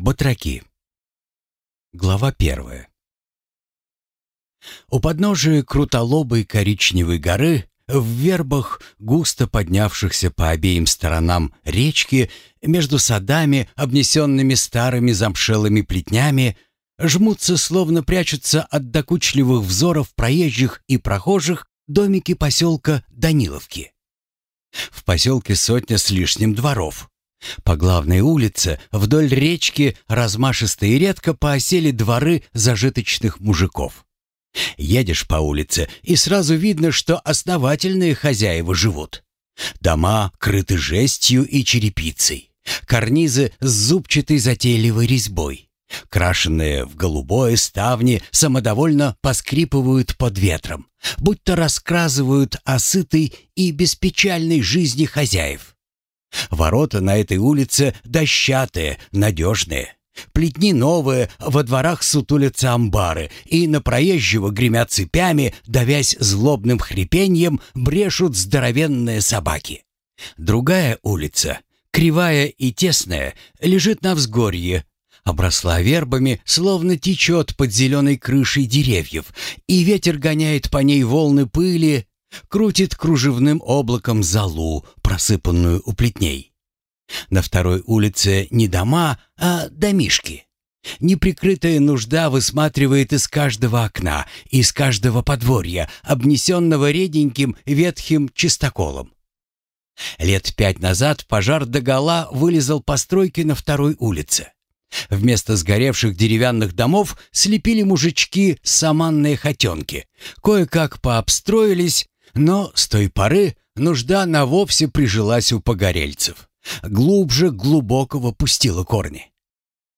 Батраки. Глава первая. У подножия крутолобой коричневой горы, в вербах, густо поднявшихся по обеим сторонам речки, между садами, обнесенными старыми замшелыми плетнями, жмутся, словно прячутся от докучливых взоров проезжих и прохожих домики поселка Даниловки. В поселке сотня с лишним дворов. По главной улице вдоль речки размашисто и редко поосели дворы зажиточных мужиков. Едешь по улице, и сразу видно, что основательные хозяева живут. Дома крыты жестью и черепицей, карнизы с зубчатой затейливой резьбой. Крашенные в голубое ставни самодовольно поскрипывают под ветром, будто раскрасывают о сытой и беспечальной жизни хозяев. Ворота на этой улице дощатые, надежные. Плетни новые, во дворах сутулятся амбары, и на проезжего гремят цепями, давясь злобным хрипеньем, брешут здоровенные собаки. Другая улица, кривая и тесная, лежит на взгорье, обросла вербами, словно течет под зеленой крышей деревьев, и ветер гоняет по ней волны пыли, крутит кружевным облаком залу, просыпанную у плетней. На второй улице не дома, а домишки. Неприкрытая нужда высматривает из каждого окна, из каждого подворья, обнесенного реденьким ветхим чистоколом. Лет пять назад пожар догола вылезал постройки на второй улице. Вместо сгоревших деревянных домов слепили мужички саманные хотенки. Кое-как пообстроились, но с той поры нужда на вовсе прижилась у погорельцев. Глубже глубокого пустила корни.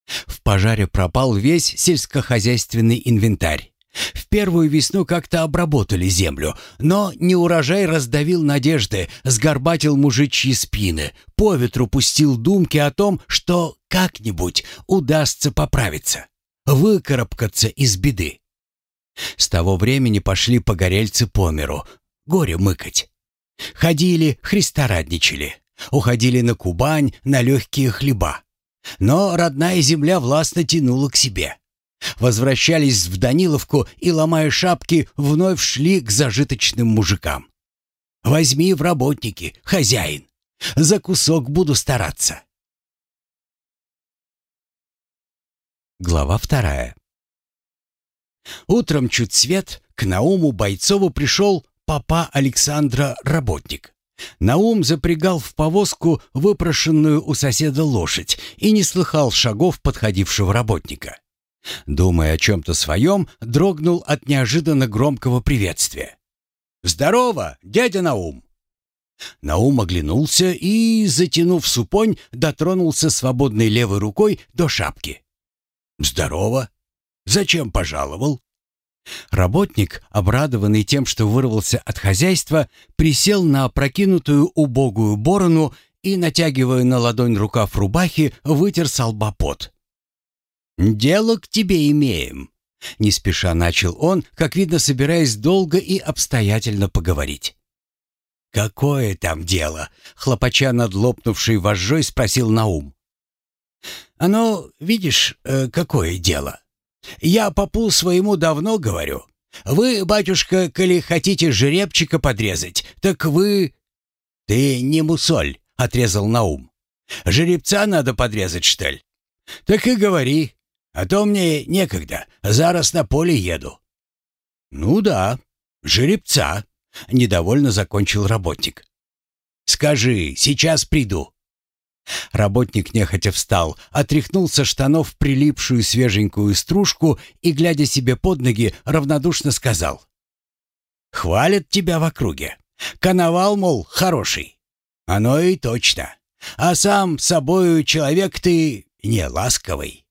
В пожаре пропал весь сельскохозяйственный инвентарь. В первую весну как-то обработали землю, но неурожай раздавил надежды, сгорбатил мужичьи спины, по ветру пустил думки о том, что как-нибудь удастся поправиться, выкарабкаться из беды. С того времени пошли погорельцы по миру, горе мыкать. Ходили, христорадничали, уходили на Кубань, на легкие хлеба. Но родная земля властно тянула к себе. Возвращались в Даниловку и, ломая шапки, вновь шли к зажиточным мужикам. «Возьми в работники, хозяин. За кусок буду стараться». Глава вторая. Утром чуть свет к Науму Бойцову пришел папа Александра работник. Наум запрягал в повозку выпрошенную у соседа лошадь и не слыхал шагов подходившего работника. Думая о чем-то своем, дрогнул от неожиданно громкого приветствия. «Здорово, дядя Наум!» Наум оглянулся и, затянув супонь, дотронулся свободной левой рукой до шапки. «Здорово! Зачем пожаловал?» Работник, обрадованный тем, что вырвался от хозяйства, присел на опрокинутую убогую борону и, натягивая на ладонь рукав рубахи, вытер с лба пот. «Дело к тебе имеем», — не спеша начал он, как видно, собираясь долго и обстоятельно поговорить. «Какое там дело?» — хлопача над лопнувшей вожжой спросил Наум. Оно, видишь, э, какое дело. Я попу своему давно говорю. Вы, батюшка, коли хотите жеребчика подрезать, так вы... Ты не мусоль, отрезал Наум. Жеребца надо подрезать, что ли? Так и говори, а то мне некогда, зараз на поле еду. Ну да, жеребца, недовольно закончил работник. Скажи, сейчас приду. Работник нехотя встал, отряхнул со штанов прилипшую свеженькую стружку и, глядя себе под ноги, равнодушно сказал. «Хвалят тебя в округе. Коновал, мол, хороший. Оно и точно. А сам собою человек ты не ласковый.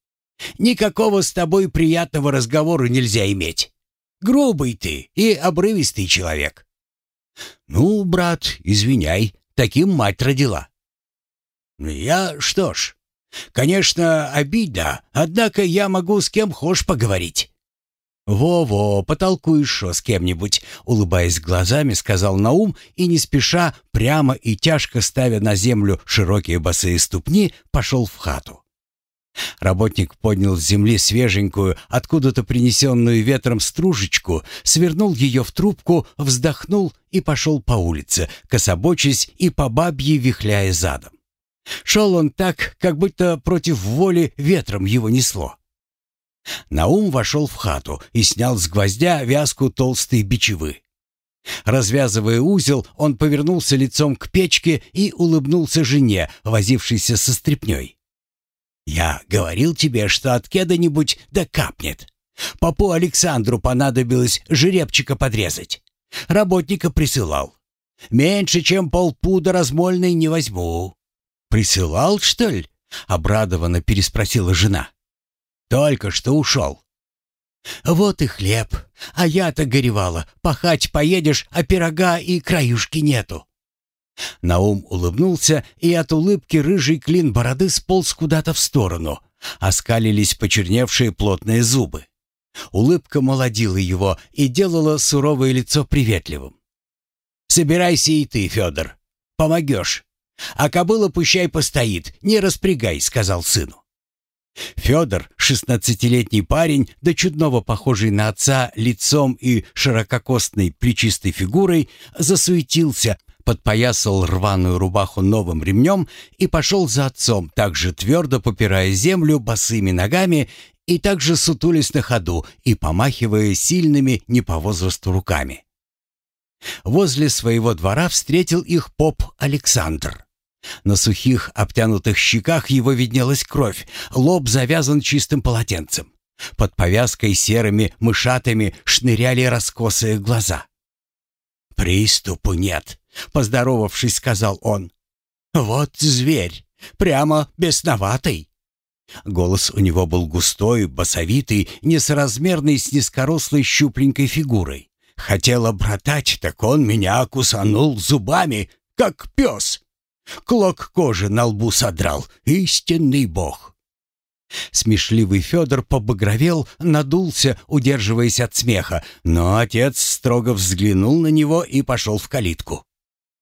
Никакого с тобой приятного разговора нельзя иметь. Грубый ты и обрывистый человек». «Ну, брат, извиняй, таким мать родила». «Я что ж, конечно, обидно, однако я могу с кем хошь поговорить». «Во-во, потолкуешь с кем-нибудь», — улыбаясь глазами, сказал Наум и, не спеша, прямо и тяжко ставя на землю широкие босые ступни, пошел в хату. Работник поднял с земли свеженькую, откуда-то принесенную ветром стружечку, свернул ее в трубку, вздохнул и пошел по улице, кособочись и по бабье вихляя задом. Шел он так, как будто против воли ветром его несло. Наум вошел в хату и снял с гвоздя вязку толстой бичевы. Развязывая узел, он повернулся лицом к печке и улыбнулся жене, возившейся со стряпнёй. «Я говорил тебе, что от кеда-нибудь да капнет. Попу Александру понадобилось жеребчика подрезать. Работника присылал. Меньше, чем полпуда размольной не возьму». «Присылал, что ли?» — обрадованно переспросила жена. «Только что ушел». «Вот и хлеб. А я-то горевала. Пахать поедешь, а пирога и краюшки нету». Наум улыбнулся, и от улыбки рыжий клин бороды сполз куда-то в сторону. Оскалились почерневшие плотные зубы. Улыбка молодила его и делала суровое лицо приветливым. «Собирайся и ты, Федор. Помогешь. А кобыла пущай постоит, не распрягай», — сказал сыну. Федор, шестнадцатилетний парень, до чудного похожий на отца лицом и ширококостной плечистой фигурой, засуетился, подпоясал рваную рубаху новым ремнем и пошел за отцом, также твердо попирая землю босыми ногами и также сутулясь на ходу и помахивая сильными не по возрасту руками. Возле своего двора встретил их поп Александр. На сухих, обтянутых щеках его виднелась кровь, лоб завязан чистым полотенцем. Под повязкой серыми мышатами шныряли раскосые глаза. «Приступу нет», — поздоровавшись, сказал он. «Вот зверь, прямо бесноватый». Голос у него был густой, басовитый, несоразмерный с низкорослой щупленькой фигурой. Хотела братать, так он меня кусанул зубами, как пес. Клок кожи на лбу содрал, истинный бог. Смешливый Федор побагровел, надулся, удерживаясь от смеха, но отец строго взглянул на него и пошел в калитку.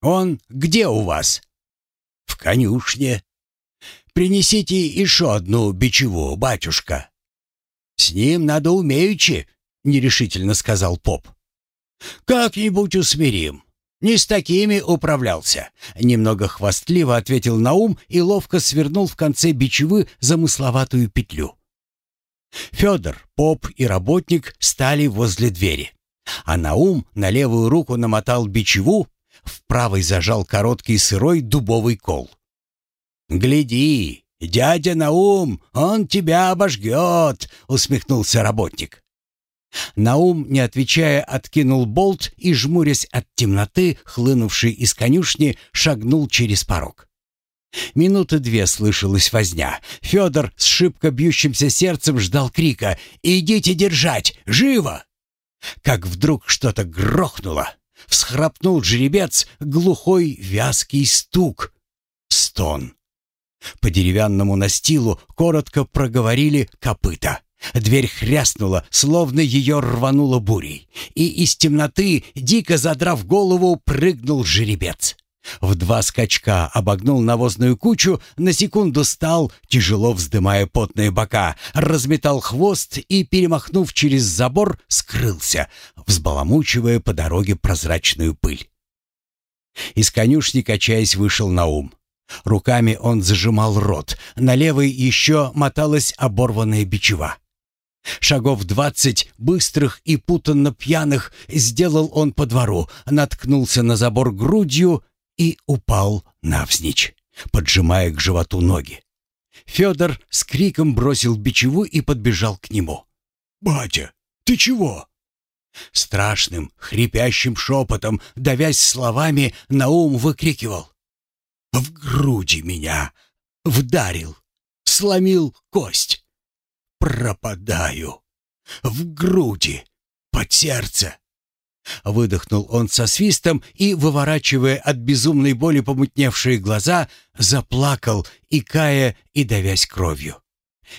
«Он где у вас?» «В конюшне». «Принесите еще одну бичеву, батюшка». «С ним надо умеючи», — нерешительно сказал поп. «Как-нибудь усмирим. Не с такими управлялся», — немного хвастливо ответил Наум и ловко свернул в конце бичевы замысловатую петлю. Федор, поп и работник стали возле двери, а Наум на левую руку намотал бичеву, в правой зажал короткий сырой дубовый кол. «Гляди, дядя Наум, он тебя обожгет!» — усмехнулся работник. Наум, не отвечая, откинул болт и, жмурясь от темноты, хлынувшей из конюшни, шагнул через порог. Минуты две слышалась возня. Федор с шибко бьющимся сердцем ждал крика «Идите держать! Живо!» Как вдруг что-то грохнуло. Всхрапнул жеребец, глухой вязкий стук. Стон. По деревянному настилу коротко проговорили копыта. Дверь хряснула, словно ее рвануло бурей, и из темноты, дико задрав голову, прыгнул жеребец. В два скачка обогнул навозную кучу, на секунду стал, тяжело вздымая потные бока, разметал хвост и, перемахнув через забор, скрылся, взбаламучивая по дороге прозрачную пыль. Из конюшни, качаясь, вышел на ум. Руками он зажимал рот, на левой еще моталась оборванная бичева. Шагов двадцать, быстрых и путанно пьяных, сделал он по двору, наткнулся на забор грудью и упал навзничь, поджимая к животу ноги. Федор с криком бросил бичеву и подбежал к нему. «Батя, ты чего?» Страшным, хрипящим шепотом, давясь словами, Наум выкрикивал. «В груди меня! Вдарил! Сломил кость! Пропадаю. В груди, под сердце. Выдохнул он со свистом и, выворачивая от безумной боли помутневшие глаза, заплакал, икая и давясь кровью.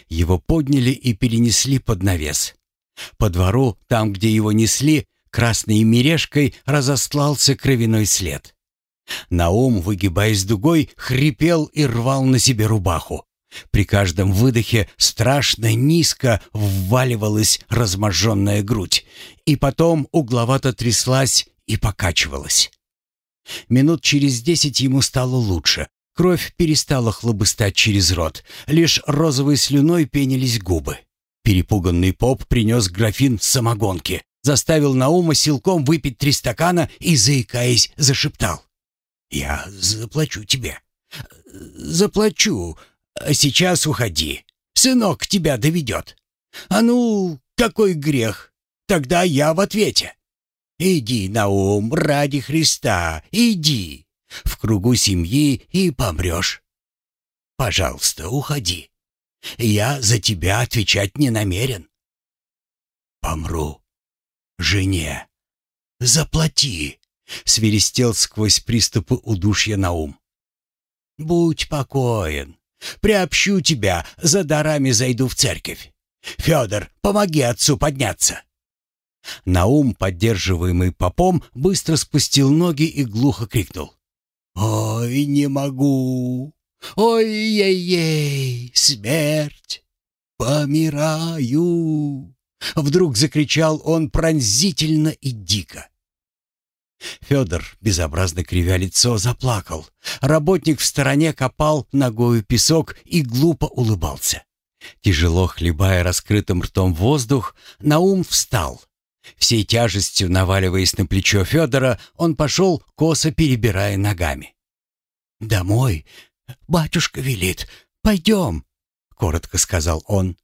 Его подняли и перенесли под навес. По двору, там, где его несли, красной мережкой разостлался кровяной след. Наум, выгибаясь дугой, хрипел и рвал на себе рубаху. При каждом выдохе страшно низко вваливалась разможженная грудь, и потом угловато тряслась и покачивалась. Минут через десять ему стало лучше. Кровь перестала хлобыстать через рот, лишь розовой слюной пенились губы. Перепуганный поп принес графин самогонки, заставил Наума силком выпить три стакана и, заикаясь, зашептал. «Я заплачу тебе. Заплачу. А сейчас уходи. Сынок тебя доведет. А ну, какой грех? Тогда я в ответе. Иди, Наум, ради Христа, иди. В кругу семьи и помрешь. Пожалуйста, уходи. Я за тебя отвечать не намерен. Помру. Жене. Заплати. Свиристел сквозь приступы удушья Наум. Будь покоен. Приобщу тебя, за дарами зайду в церковь. Федор, помоги отцу подняться. Наум, поддерживаемый попом, быстро спустил ноги и глухо крикнул. «Ой, не могу! Ой-ей-ей! Смерть! Помираю!» Вдруг закричал он пронзительно и дико. Федор, безобразно кривя лицо, заплакал. Работник в стороне копал ногою песок и глупо улыбался. Тяжело хлебая раскрытым ртом воздух, Наум встал. Всей тяжестью наваливаясь на плечо Федора, он пошел, косо перебирая ногами. «Домой? Батюшка велит. Пойдем», — коротко сказал он.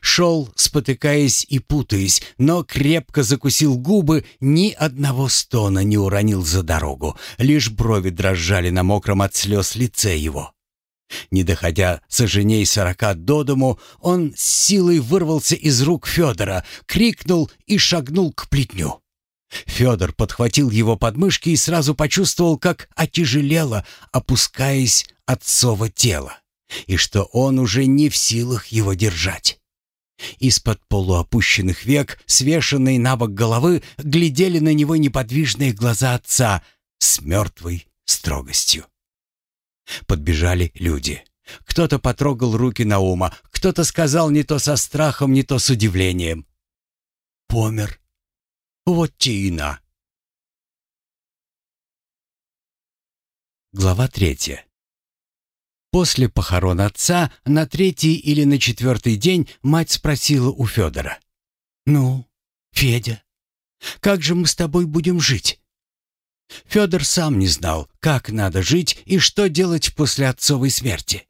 Шел, спотыкаясь и путаясь, но крепко закусил губы, ни одного стона не уронил за дорогу, лишь брови дрожали на мокром от слез лице его. Не доходя соженей сорока до дому, он с силой вырвался из рук Федора, крикнул и шагнул к плетню. Федор подхватил его подмышки и сразу почувствовал, как отяжелело, опускаясь отцово тело, и что он уже не в силах его держать. Из-под полуопущенных век, свешенной на бок головы, глядели на него неподвижные глаза отца с мертвой строгостью. Подбежали люди. Кто-то потрогал руки Наума, кто-то сказал не то со страхом, не то с удивлением. «Помер. Вот тина». Глава третья. После похорон отца на третий или на четвертый день мать спросила у Федора. «Ну, Федя, как же мы с тобой будем жить?» Федор сам не знал, как надо жить и что делать после отцовой смерти.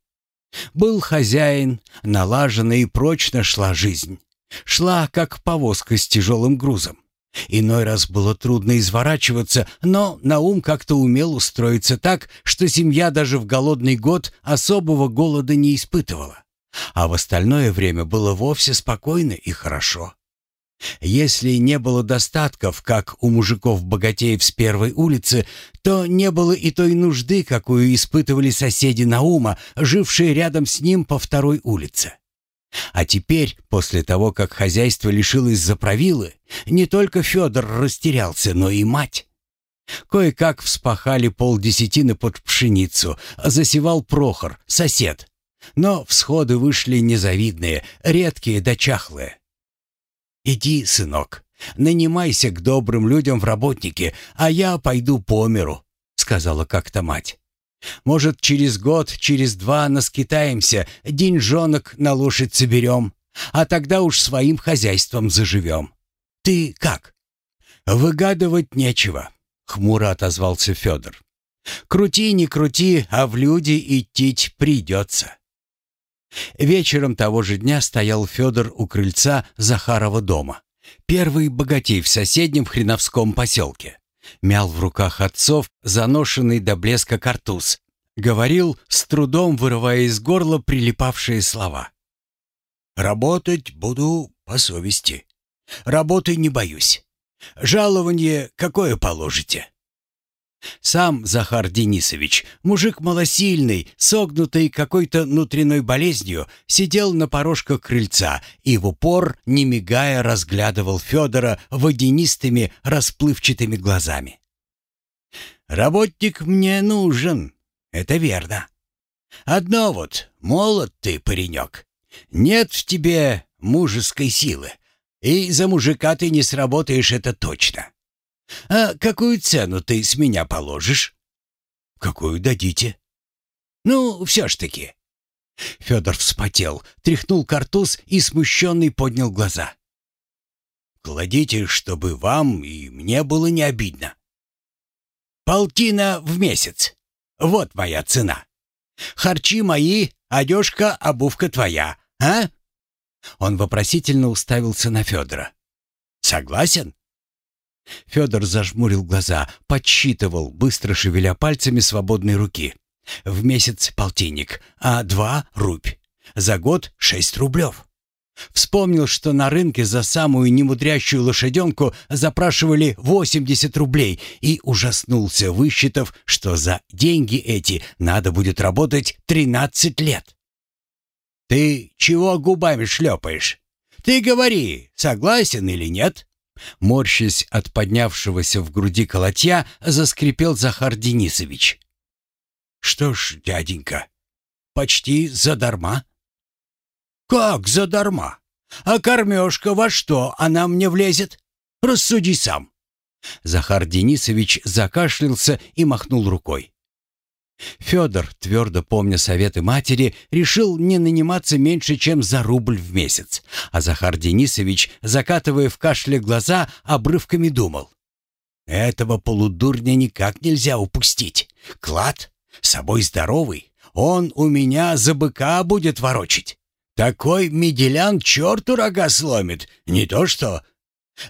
Был хозяин, налажена и прочно шла жизнь. Шла, как повозка с тяжелым грузом. Иной раз было трудно изворачиваться, но Наум как-то умел устроиться так, что семья даже в голодный год особого голода не испытывала. А в остальное время было вовсе спокойно и хорошо. Если не было достатков, как у мужиков-богатеев с первой улицы, то не было и той нужды, какую испытывали соседи Наума, жившие рядом с ним по второй улице. А теперь, после того, как хозяйство лишилось заправилы, не только Федор растерялся, но и мать. Кое-как вспахали полдесятины под пшеницу, засевал Прохор, сосед. Но всходы вышли незавидные, редкие да чахлые. «Иди, сынок, нанимайся к добрым людям в работники, а я пойду по миру», — сказала как-то мать. Может, через год, через два наскитаемся, деньжонок на лошадь соберем, а тогда уж своим хозяйством заживем. Ты как?» «Выгадывать нечего», — хмуро отозвался Федор. «Крути, не крути, а в люди идти придется». Вечером того же дня стоял Федор у крыльца Захарова дома. Первый богатей в соседнем Хреновском поселке. Мял в руках отцов заношенный до блеска картуз. Говорил, с трудом вырывая из горла прилипавшие слова. «Работать буду по совести. Работы не боюсь. Жалование какое положите?» Сам Захар Денисович, мужик малосильный, согнутый какой-то внутренней болезнью, сидел на порожках крыльца и в упор, не мигая, разглядывал Федора водянистыми расплывчатыми глазами. «Работник мне нужен, это верно. Одно вот, молод ты, паренек. Нет в тебе мужеской силы, и за мужика ты не сработаешь, это точно. А какую цену ты с меня положишь? Какую дадите? Ну, все ж таки. Федор вспотел, тряхнул картуз и смущенный поднял глаза. «Кладите, чтобы вам и мне было не обидно. Полтина в месяц. Вот моя цена. Харчи мои, одежка, обувка твоя, а?» Он вопросительно уставился на Федора. «Согласен?» Федор зажмурил глаза, подсчитывал, быстро шевеля пальцами свободной руки. В месяц полтинник, а два — рубь. За год — шесть рублев. Вспомнил, что на рынке за самую немудрящую лошаденку запрашивали 80 рублей и ужаснулся, высчитав, что за деньги эти надо будет работать 13 лет. «Ты чего губами шлепаешь? Ты говори, согласен или нет?» Морщась от поднявшегося в груди колотья, заскрипел Захар Денисович. «Что ж, дяденька, почти задарма?» «Как задарма? А кормежка во что она мне влезет? Рассуди сам». Захар Денисович закашлялся и махнул рукой. Федор, твердо помня советы матери, решил не наниматься меньше, чем за рубль в месяц. А Захар Денисович, закатывая в кашле глаза, обрывками думал. «Этого полудурня никак нельзя упустить. Клад, собой здоровый, он у меня за быка будет ворочить. Такой меделян черту рога сломит, не то что...»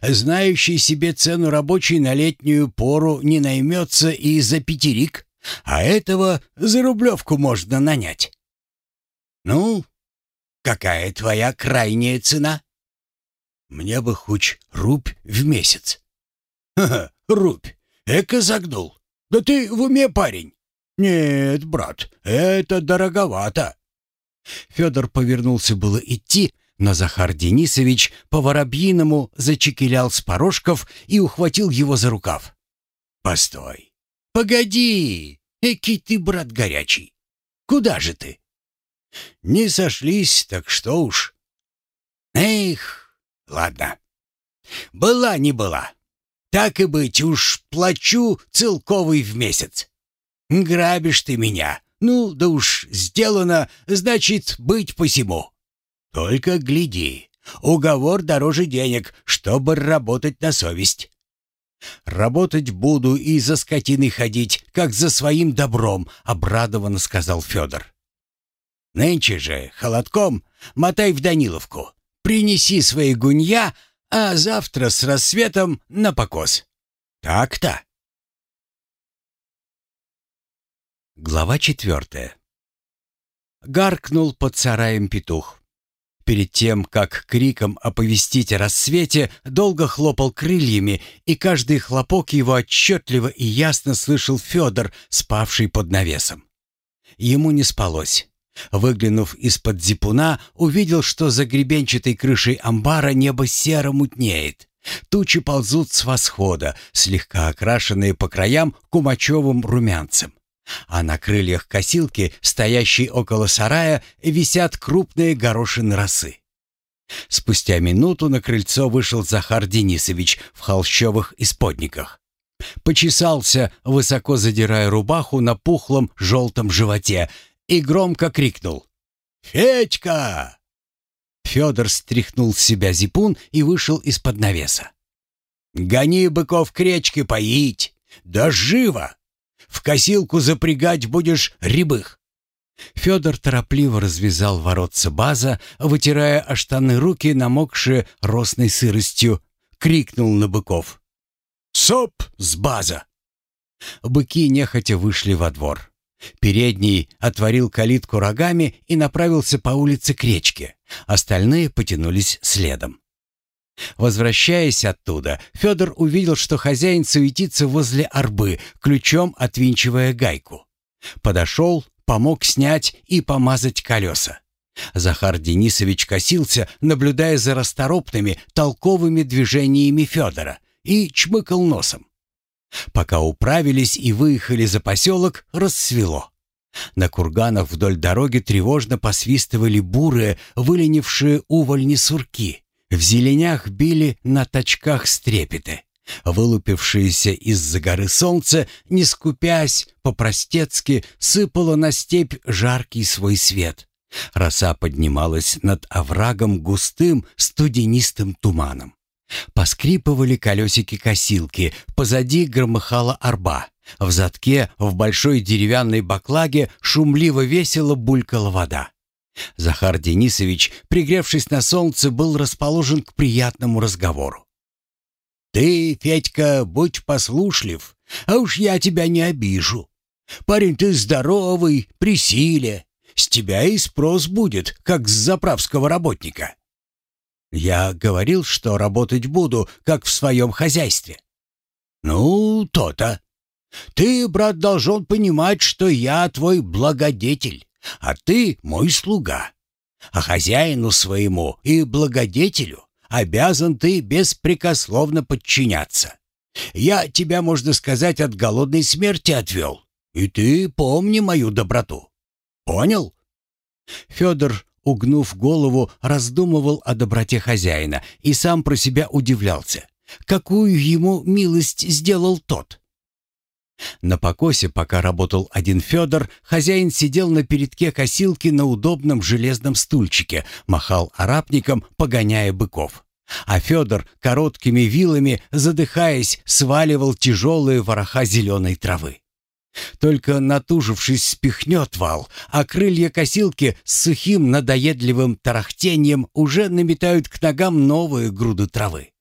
Знающий себе цену рабочий на летнюю пору не наймется и за пятерик. А этого за рублевку можно нанять. Ну, какая твоя крайняя цена? Мне бы хоть рубь в месяц. Ха-ха, рубь. Эко загнул. Да ты в уме, парень. Нет, брат, это дороговато. Федор повернулся было идти, но Захар Денисович по-воробьиному зачекелял с порожков и ухватил его за рукав. «Постой, «Погоди! Экий ты, брат, горячий! Куда же ты?» «Не сошлись, так что уж!» «Эх, ладно. Была не была. Так и быть, уж плачу целковый в месяц. Грабишь ты меня. Ну, да уж сделано, значит, быть посему. Только гляди, уговор дороже денег, чтобы работать на совесть. «Работать буду и за скотиной ходить, как за своим добром», — обрадованно сказал Федор. «Нынче же, холодком, мотай в Даниловку, принеси свои гунья, а завтра с рассветом на покос. Так-то». Глава четвертая. Гаркнул под сараем петух. Перед тем, как криком оповестить о рассвете, долго хлопал крыльями, и каждый хлопок его отчетливо и ясно слышал Федор, спавший под навесом. Ему не спалось. Выглянув из-под зипуна, увидел, что за гребенчатой крышей амбара небо серо мутнеет. Тучи ползут с восхода, слегка окрашенные по краям кумачевым румянцем а на крыльях косилки, стоящей около сарая, висят крупные горошины росы. Спустя минуту на крыльцо вышел Захар Денисович в холщовых исподниках. Почесался, высоко задирая рубаху на пухлом желтом животе, и громко крикнул «Федька!». Федор стряхнул с себя зипун и вышел из-под навеса. «Гони быков к речке поить! Да живо!» В косилку запрягать будешь рябых». Федор торопливо развязал воротца база, вытирая о штаны руки, намокшие росной сыростью, крикнул на быков. «Соп с база!» Быки нехотя вышли во двор. Передний отворил калитку рогами и направился по улице к речке. Остальные потянулись следом. Возвращаясь оттуда, Федор увидел, что хозяин суетится возле арбы, ключом отвинчивая гайку. Подошел, помог снять и помазать колеса. Захар Денисович косился, наблюдая за расторопными, толковыми движениями Федора, и чмыкал носом. Пока управились и выехали за поселок, рассвело. На курганах вдоль дороги тревожно посвистывали бурые, выленившие увольни сурки. В зеленях били на точках стрепеты. Вылупившееся из-за горы солнце, не скупясь, по-простецки сыпало на степь жаркий свой свет. Роса поднималась над оврагом густым студенистым туманом. Поскрипывали колесики косилки, позади громыхала арба. В задке, в большой деревянной баклаге, шумливо-весело булькала вода. Захар Денисович, пригревшись на солнце, был расположен к приятному разговору. «Ты, Федька, будь послушлив, а уж я тебя не обижу. Парень ты здоровый, при силе. С тебя и спрос будет, как с заправского работника». «Я говорил, что работать буду, как в своем хозяйстве». «Ну, то-то. Ты, брат, должен понимать, что я твой благодетель, а ты мой слуга. А хозяину своему и благодетелю обязан ты беспрекословно подчиняться. Я тебя, можно сказать, от голодной смерти отвел, и ты помни мою доброту. Понял?» Федор, угнув голову, раздумывал о доброте хозяина и сам про себя удивлялся. Какую ему милость сделал тот? На покосе, пока работал один Федор, хозяин сидел на передке косилки на удобном железном стульчике, махал арапником, погоняя быков. А Федор короткими вилами, задыхаясь, сваливал тяжелые вороха зеленой травы. Только натужившись спихнет вал, а крылья косилки с сухим надоедливым тарахтением уже наметают к ногам новые груды травы.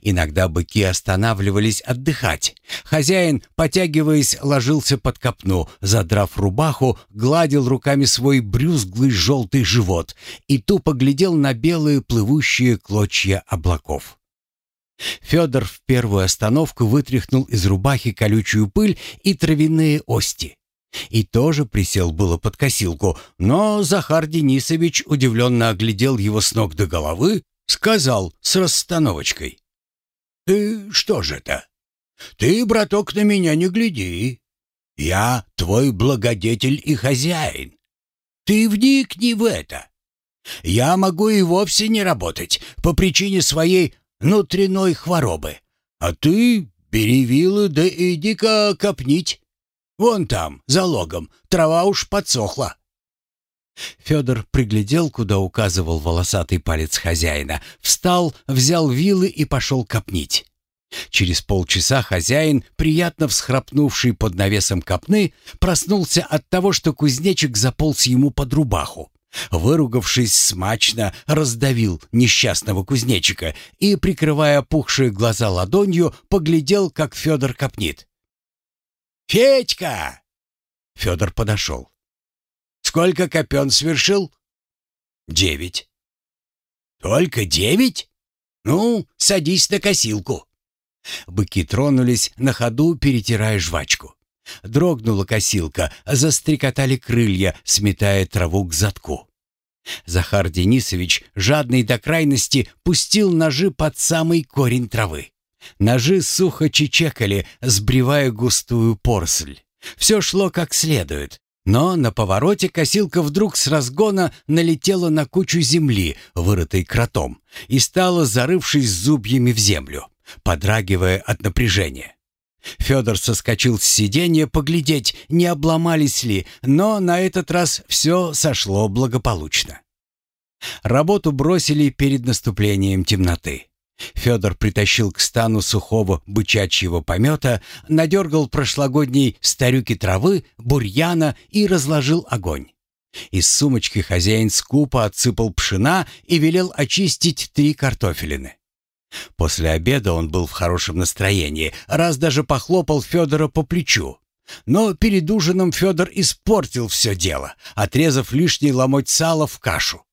Иногда быки останавливались отдыхать. Хозяин, потягиваясь, ложился под копну, задрав рубаху, гладил руками свой брюзглый желтый живот и тупо глядел на белые плывущие клочья облаков. Федор в первую остановку вытряхнул из рубахи колючую пыль и травяные ости. И тоже присел было под косилку, но Захар Денисович удивленно оглядел его с ног до головы, сказал с расстановочкой. «Ты что же это? Ты, браток, на меня не гляди. Я твой благодетель и хозяин. Ты вникни в это. Я могу и вовсе не работать по причине своей внутренной хворобы. А ты бери вилы да иди-ка копнить. Вон там, за логом, трава уж подсохла. Федор приглядел, куда указывал волосатый палец хозяина, встал, взял вилы и пошел копнить. Через полчаса хозяин, приятно всхрапнувший под навесом копны, проснулся от того, что кузнечик заполз ему под рубаху. Выругавшись смачно, раздавил несчастного кузнечика и, прикрывая пухшие глаза ладонью, поглядел, как Федор копнит. «Федька!» Федор подошел. «Сколько копен свершил?» «Девять». «Только девять? Ну, садись на косилку». Быки тронулись, на ходу перетирая жвачку. Дрогнула косилка, застрекотали крылья, сметая траву к задку. Захар Денисович, жадный до крайности, пустил ножи под самый корень травы. Ножи сухо чечекали, сбривая густую порсль. Все шло как следует. Но на повороте косилка вдруг с разгона налетела на кучу земли, вырытой кротом, и стала, зарывшись зубьями в землю, подрагивая от напряжения. Федор соскочил с сиденья поглядеть, не обломались ли, но на этот раз все сошло благополучно. Работу бросили перед наступлением темноты. Федор притащил к стану сухого бычачьего помета, надергал прошлогодней старюки травы, бурьяна и разложил огонь. Из сумочки хозяин скупо отсыпал пшена и велел очистить три картофелины. После обеда он был в хорошем настроении, раз даже похлопал Федора по плечу. Но перед ужином Федор испортил все дело, отрезав лишний ломоть сала в кашу.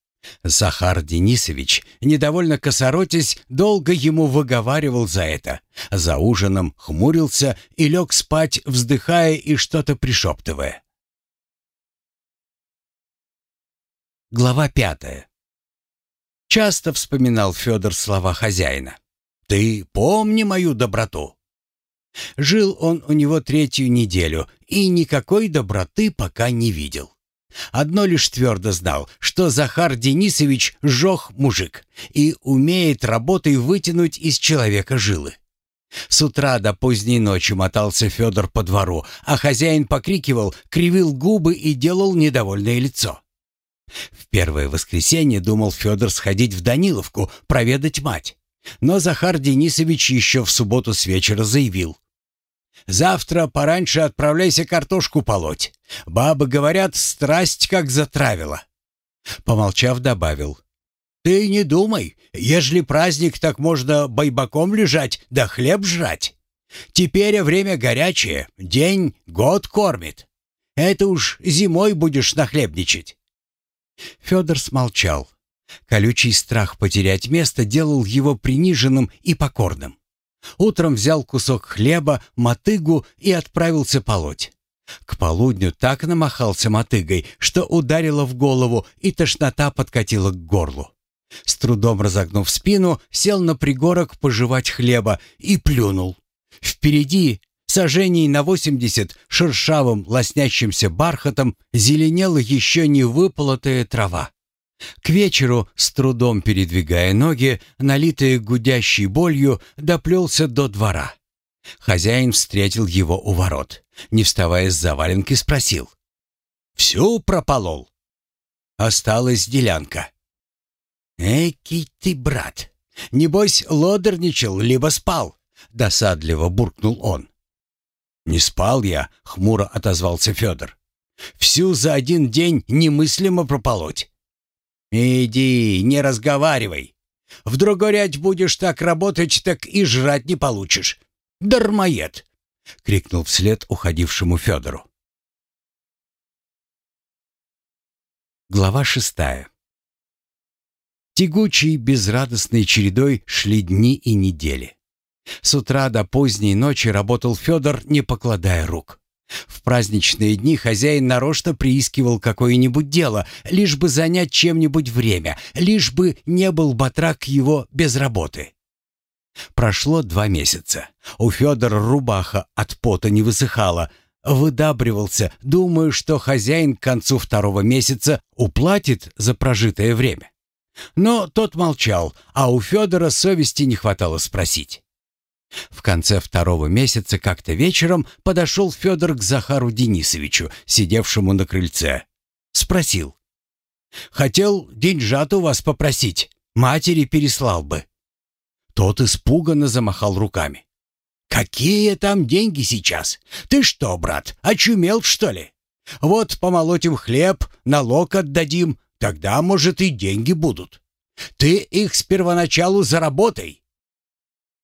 Захар Денисович, недовольно косоротясь, долго ему выговаривал за это. За ужином хмурился и лег спать, вздыхая и что-то пришептывая. Глава пятая. Часто вспоминал Федор слова хозяина. «Ты помни мою доброту». Жил он у него третью неделю и никакой доброты пока не видел. Одно лишь твердо знал, что Захар Денисович жох мужик и умеет работой вытянуть из человека жилы. С утра до поздней ночи мотался Федор по двору, а хозяин покрикивал, кривил губы и делал недовольное лицо. В первое воскресенье думал Федор сходить в Даниловку, проведать мать. Но Захар Денисович еще в субботу с вечера заявил. «Завтра пораньше отправляйся картошку полоть. Бабы говорят, страсть как затравила». Помолчав, добавил. «Ты не думай, ежели праздник, так можно байбаком лежать да хлеб жрать. Теперь время горячее, день год кормит. Это уж зимой будешь нахлебничать». Федор смолчал. Колючий страх потерять место делал его приниженным и покорным. Утром взял кусок хлеба, мотыгу и отправился полоть. К полудню так намахался мотыгой, что ударило в голову, и тошнота подкатила к горлу. С трудом разогнув спину, сел на пригорок пожевать хлеба и плюнул. Впереди, сажений на восемьдесят, шершавым, лоснящимся бархатом, зеленела еще не выполотая трава. К вечеру, с трудом передвигая ноги, налитые гудящей болью, доплелся до двора. Хозяин встретил его у ворот. Не вставая с заваленки, спросил. «Всю прополол?» «Осталась делянка». «Экий ты, брат! Небось, лодерничал, либо спал!» — досадливо буркнул он. «Не спал я», — хмуро отозвался Федор. «Всю за один день немыслимо прополоть». «Иди, не разговаривай. В другой будешь так работать, так и жрать не получишь. Дармоед!» — крикнул вслед уходившему Федору. Глава шестая Тягучей, безрадостной чередой шли дни и недели. С утра до поздней ночи работал Федор, не покладая рук. В праздничные дни хозяин нарочно приискивал какое-нибудь дело, лишь бы занять чем-нибудь время, лишь бы не был батрак его без работы. Прошло два месяца. У Федора рубаха от пота не высыхала, выдабривался, думая, что хозяин к концу второго месяца уплатит за прожитое время. Но тот молчал, а у Федора совести не хватало спросить. В конце второго месяца как-то вечером подошел Федор к Захару Денисовичу, сидевшему на крыльце. Спросил. «Хотел деньжат у вас попросить, матери переслал бы». Тот испуганно замахал руками. «Какие там деньги сейчас? Ты что, брат, очумел, что ли? Вот помолотим хлеб, налог отдадим, Тогда, может, и деньги будут. Ты их с первоначалу заработай.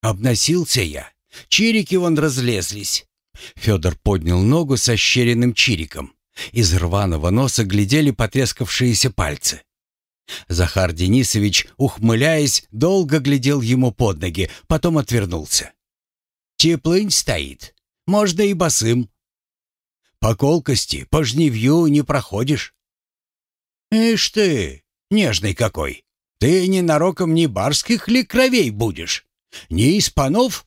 Обносился я. Чирики вон разлезлись. Федор поднял ногу со щеренным чириком. Из рваного носа глядели потрескавшиеся пальцы. Захар Денисович, ухмыляясь, долго глядел ему под ноги, потом отвернулся. «Теплынь стоит. Можно и босым. По колкости, по жневью не проходишь. «Ишь ты, нежный какой! Ты ненароком не барских ли кровей будешь? Не из панов?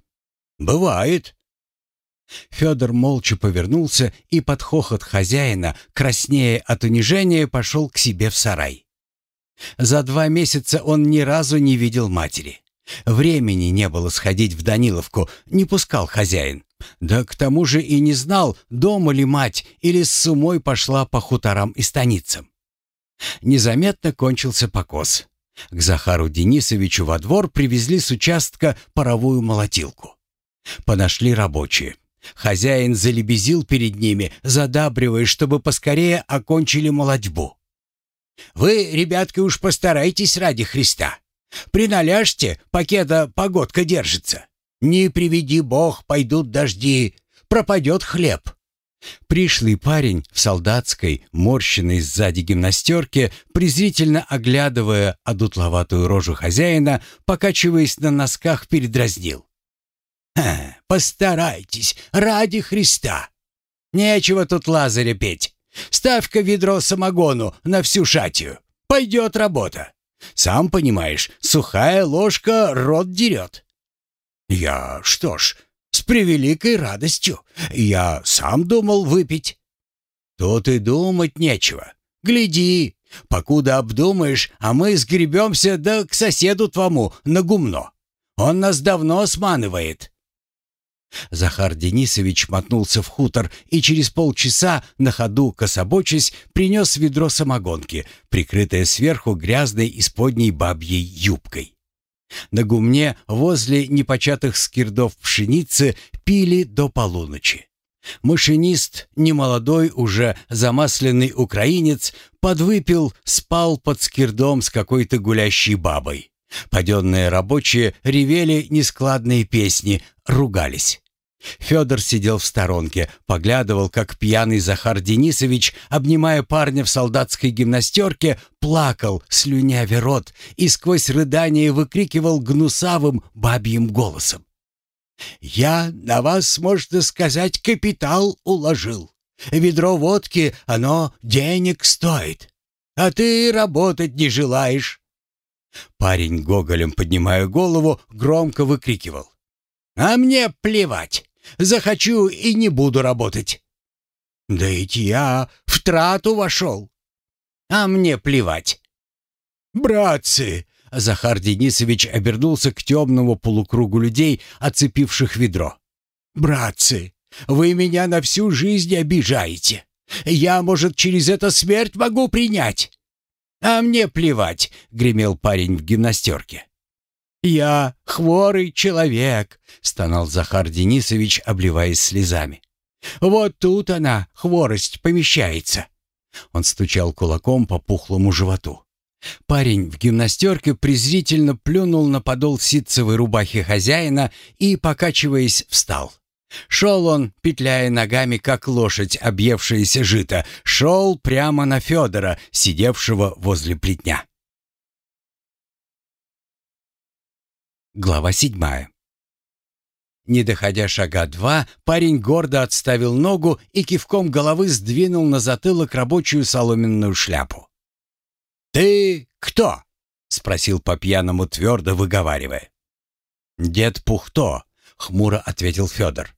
Бывает!» Федор молча повернулся и под хохот хозяина, краснее от унижения, пошел к себе в сарай. За два месяца он ни разу не видел матери. Времени не было сходить в Даниловку, не пускал хозяин. Да к тому же и не знал, дома ли мать или с сумой пошла по хуторам и станицам. Незаметно кончился покос. К Захару Денисовичу во двор привезли с участка паровую молотилку. Подошли рабочие. Хозяин залебезил перед ними, задабривая, чтобы поскорее окончили молодьбу. «Вы, ребятки, уж постарайтесь ради Христа. Приналяжьте, пакета погодка держится. Не приведи Бог, пойдут дожди, пропадет хлеб». Пришлый парень в солдатской, морщенной сзади гимнастерке, презрительно оглядывая одутловатую рожу хозяина, покачиваясь на носках, передразнил. «Ха, постарайтесь, ради Христа! Нечего тут Лазаря петь. Ставь-ка ведро самогону на всю шатью. Пойдет работа. Сам понимаешь, сухая ложка рот дерет». «Я что ж, превеликой радостью. Я сам думал выпить». «Тут и думать нечего. Гляди, покуда обдумаешь, а мы сгребемся да к соседу твому на гумно. Он нас давно сманывает». Захар Денисович мотнулся в хутор и через полчаса, на ходу кособочись, принес ведро самогонки, прикрытое сверху грязной исподней бабьей юбкой. На гумне возле непочатых скирдов пшеницы пили до полуночи. Машинист, немолодой уже замасленный украинец, подвыпил, спал под скирдом с какой-то гулящей бабой. Паденные рабочие ревели нескладные песни, ругались. Федор сидел в сторонке, поглядывал, как пьяный Захар Денисович, обнимая парня в солдатской гимнастерке, плакал, слюнявя рот, и сквозь рыдание выкрикивал гнусавым бабьим голосом. «Я на вас, можно сказать, капитал уложил. Ведро водки, оно денег стоит. А ты работать не желаешь». Парень гоголем, поднимая голову, громко выкрикивал. «А мне плевать. Захочу и не буду работать. Да ведь я в трату вошел. А мне плевать. Братцы, Захар Денисович обернулся к темному полукругу людей, оцепивших ведро. «Братцы, вы меня на всю жизнь обижаете. Я, может, через это смерть могу принять». «А мне плевать», — гремел парень в гимнастерке. «Я хворый человек», — стонал Захар Денисович, обливаясь слезами. «Вот тут она, хворость, помещается». Он стучал кулаком по пухлому животу. Парень в гимнастерке презрительно плюнул на подол ситцевой рубахи хозяина и, покачиваясь, встал. Шел он, петляя ногами, как лошадь, объевшаяся жито, шел прямо на Федора, сидевшего возле плетня. Глава седьмая. Не доходя шага два, парень гордо отставил ногу и кивком головы сдвинул на затылок рабочую соломенную шляпу. «Ты кто?» — спросил по-пьяному твердо выговаривая. «Дед Пухто», — хмуро ответил Федор.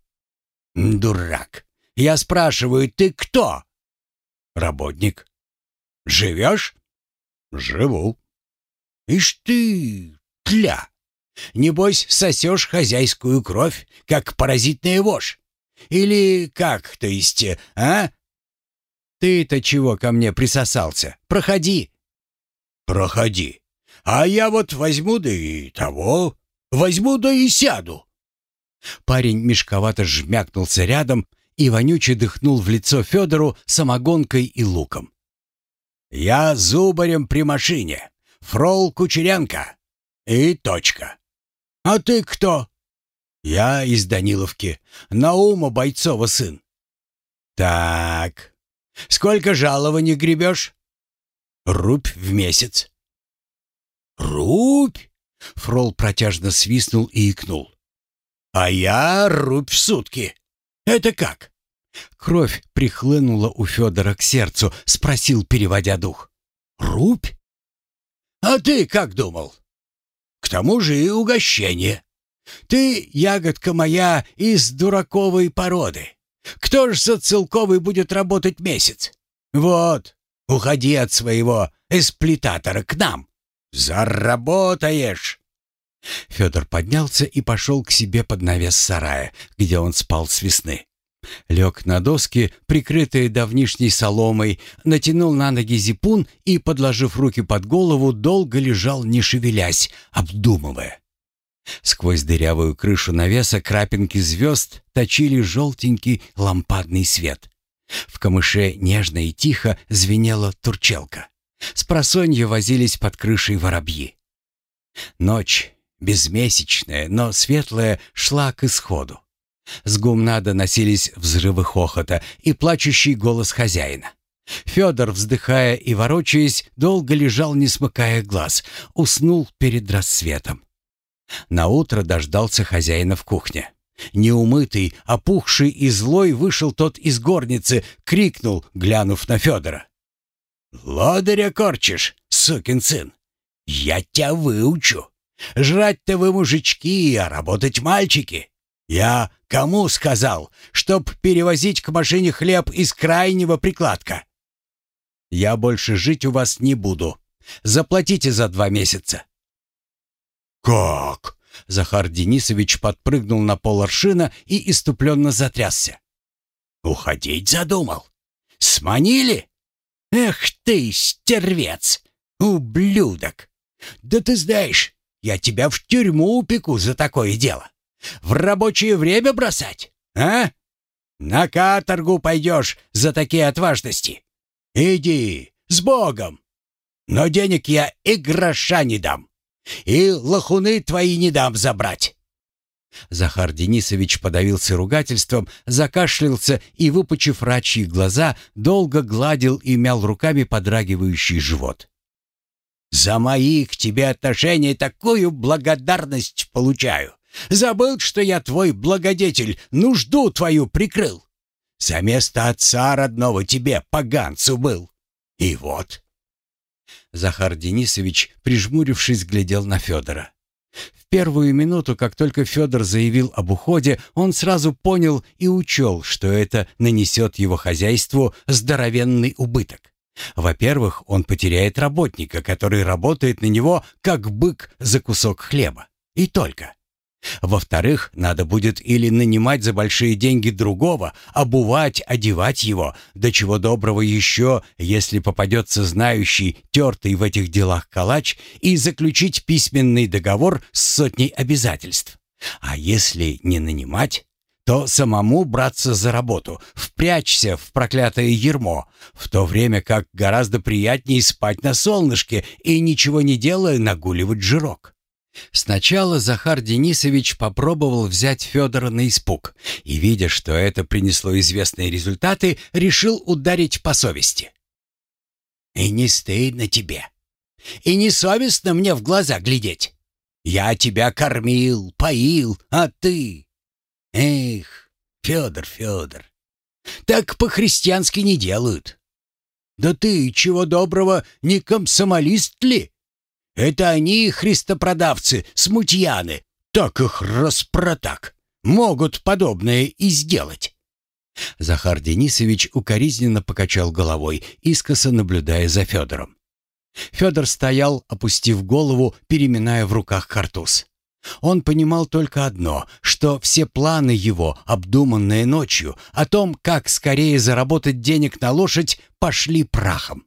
«Дурак! Я спрашиваю, ты кто?» «Работник». «Живешь?» «Живу». «Ишь ты, тля!» Небось, сосешь хозяйскую кровь, как паразитная вошь. Или как, то есть, а? Ты-то чего ко мне присосался? Проходи. Проходи. А я вот возьму да и того. Возьму да и сяду. Парень мешковато жмякнулся рядом и вонюче дыхнул в лицо Федору самогонкой и луком. «Я зубарем при машине. Фрол Кучеренко. И точка. «А ты кто?» «Я из Даниловки. Наума Бойцова сын». «Так. Сколько жалований гребешь?» «Рубь в месяц». «Рубь?» Фрол протяжно свистнул и икнул. «А я рубь в сутки. Это как?» Кровь прихлынула у Федора к сердцу, спросил, переводя дух. «Рубь? А ты как думал?» К тому же и угощение. Ты, ягодка моя, из дураковой породы. Кто ж за целковый будет работать месяц? Вот, уходи от своего эсплитатора к нам. Заработаешь!» Федор поднялся и пошел к себе под навес сарая, где он спал с весны. Лег на доски, прикрытые давнишней соломой, натянул на ноги зипун и, подложив руки под голову, долго лежал, не шевелясь, обдумывая. Сквозь дырявую крышу навеса крапинки звезд точили желтенький лампадный свет. В камыше нежно и тихо звенела турчелка. С просонья возились под крышей воробьи. Ночь, безмесячная, но светлая, шла к исходу. С гумна доносились взрывы хохота и плачущий голос хозяина. Федор, вздыхая и ворочаясь, долго лежал, не смыкая глаз, уснул перед рассветом. Наутро дождался хозяина в кухне. Неумытый, опухший и злой вышел тот из горницы, крикнул, глянув на Федора. «Лодыря корчишь, сукин сын! Я тебя выучу! Жрать-то вы мужички, а работать мальчики! Я Кому сказал, чтоб перевозить к машине хлеб из крайнего прикладка? Я больше жить у вас не буду. Заплатите за два месяца. Как? Захар Денисович подпрыгнул на пол аршина и иступленно затрясся. Уходить задумал? Сманили? Эх ты, стервец! Ублюдок! Да ты знаешь, я тебя в тюрьму упеку за такое дело. В рабочее время бросать, а? На каторгу пойдешь за такие отважности. Иди, с Богом. Но денег я и гроша не дам. И лохуны твои не дам забрать. Захар Денисович подавился ругательством, закашлялся и, выпучив рачьи глаза, долго гладил и мял руками подрагивающий живот. «За мои к тебе отношения такую благодарность получаю. Забыл, что я твой благодетель, нужду твою прикрыл. За место отца родного тебе, поганцу, был. И вот». Захар Денисович, прижмурившись, глядел на Федора. В первую минуту, как только Федор заявил об уходе, он сразу понял и учел, что это нанесет его хозяйству здоровенный убыток. Во-первых, он потеряет работника, который работает на него, как бык за кусок хлеба. И только. Во-вторых, надо будет или нанимать за большие деньги другого, обувать, одевать его, до чего доброго еще, если попадется знающий, тертый в этих делах калач, и заключить письменный договор с сотней обязательств. А если не нанимать, то самому браться за работу, впрячься в проклятое ермо, в то время как гораздо приятнее спать на солнышке и, ничего не делая, нагуливать жирок. Сначала Захар Денисович попробовал взять Федора на испуг и, видя, что это принесло известные результаты, решил ударить по совести. «И не стыдно тебе, и не совестно мне в глаза глядеть. Я тебя кормил, поил, а ты... Эх, Федор, Федор, так по-христиански не делают. Да ты, чего доброго, не комсомолист ли?» Это они, христопродавцы, смутьяны, так их распротак, могут подобное и сделать. Захар Денисович укоризненно покачал головой, искоса наблюдая за Федором. Федор стоял, опустив голову, переминая в руках картуз. Он понимал только одно, что все планы его, обдуманные ночью, о том, как скорее заработать денег на лошадь, пошли прахом.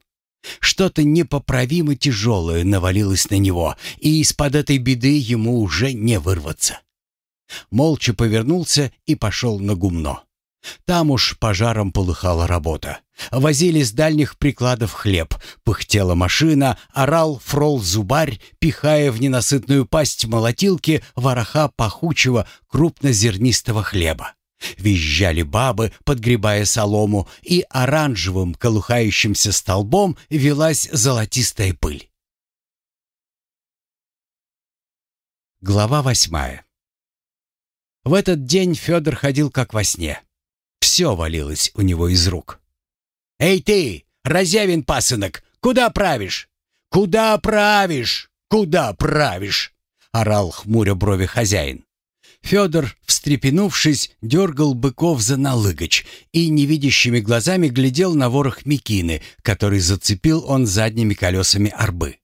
Что-то непоправимо тяжелое навалилось на него, и из-под этой беды ему уже не вырваться. Молча повернулся и пошел на гумно. Там уж пожаром полыхала работа. Возили с дальних прикладов хлеб, пыхтела машина, орал фрол-зубарь, пихая в ненасытную пасть молотилки вороха пахучего крупнозернистого хлеба. Визжали бабы, подгребая солому, и оранжевым колыхающимся столбом велась золотистая пыль. Глава восьмая В этот день Федор ходил как во сне. Все валилось у него из рук. «Эй ты, разявин пасынок, куда правишь? Куда правишь? Куда правишь?» — орал хмуря брови хозяин. Федор, встрепенувшись, дергал быков за налыгач и невидящими глазами глядел на ворох мекины, который зацепил он задними колесами арбы.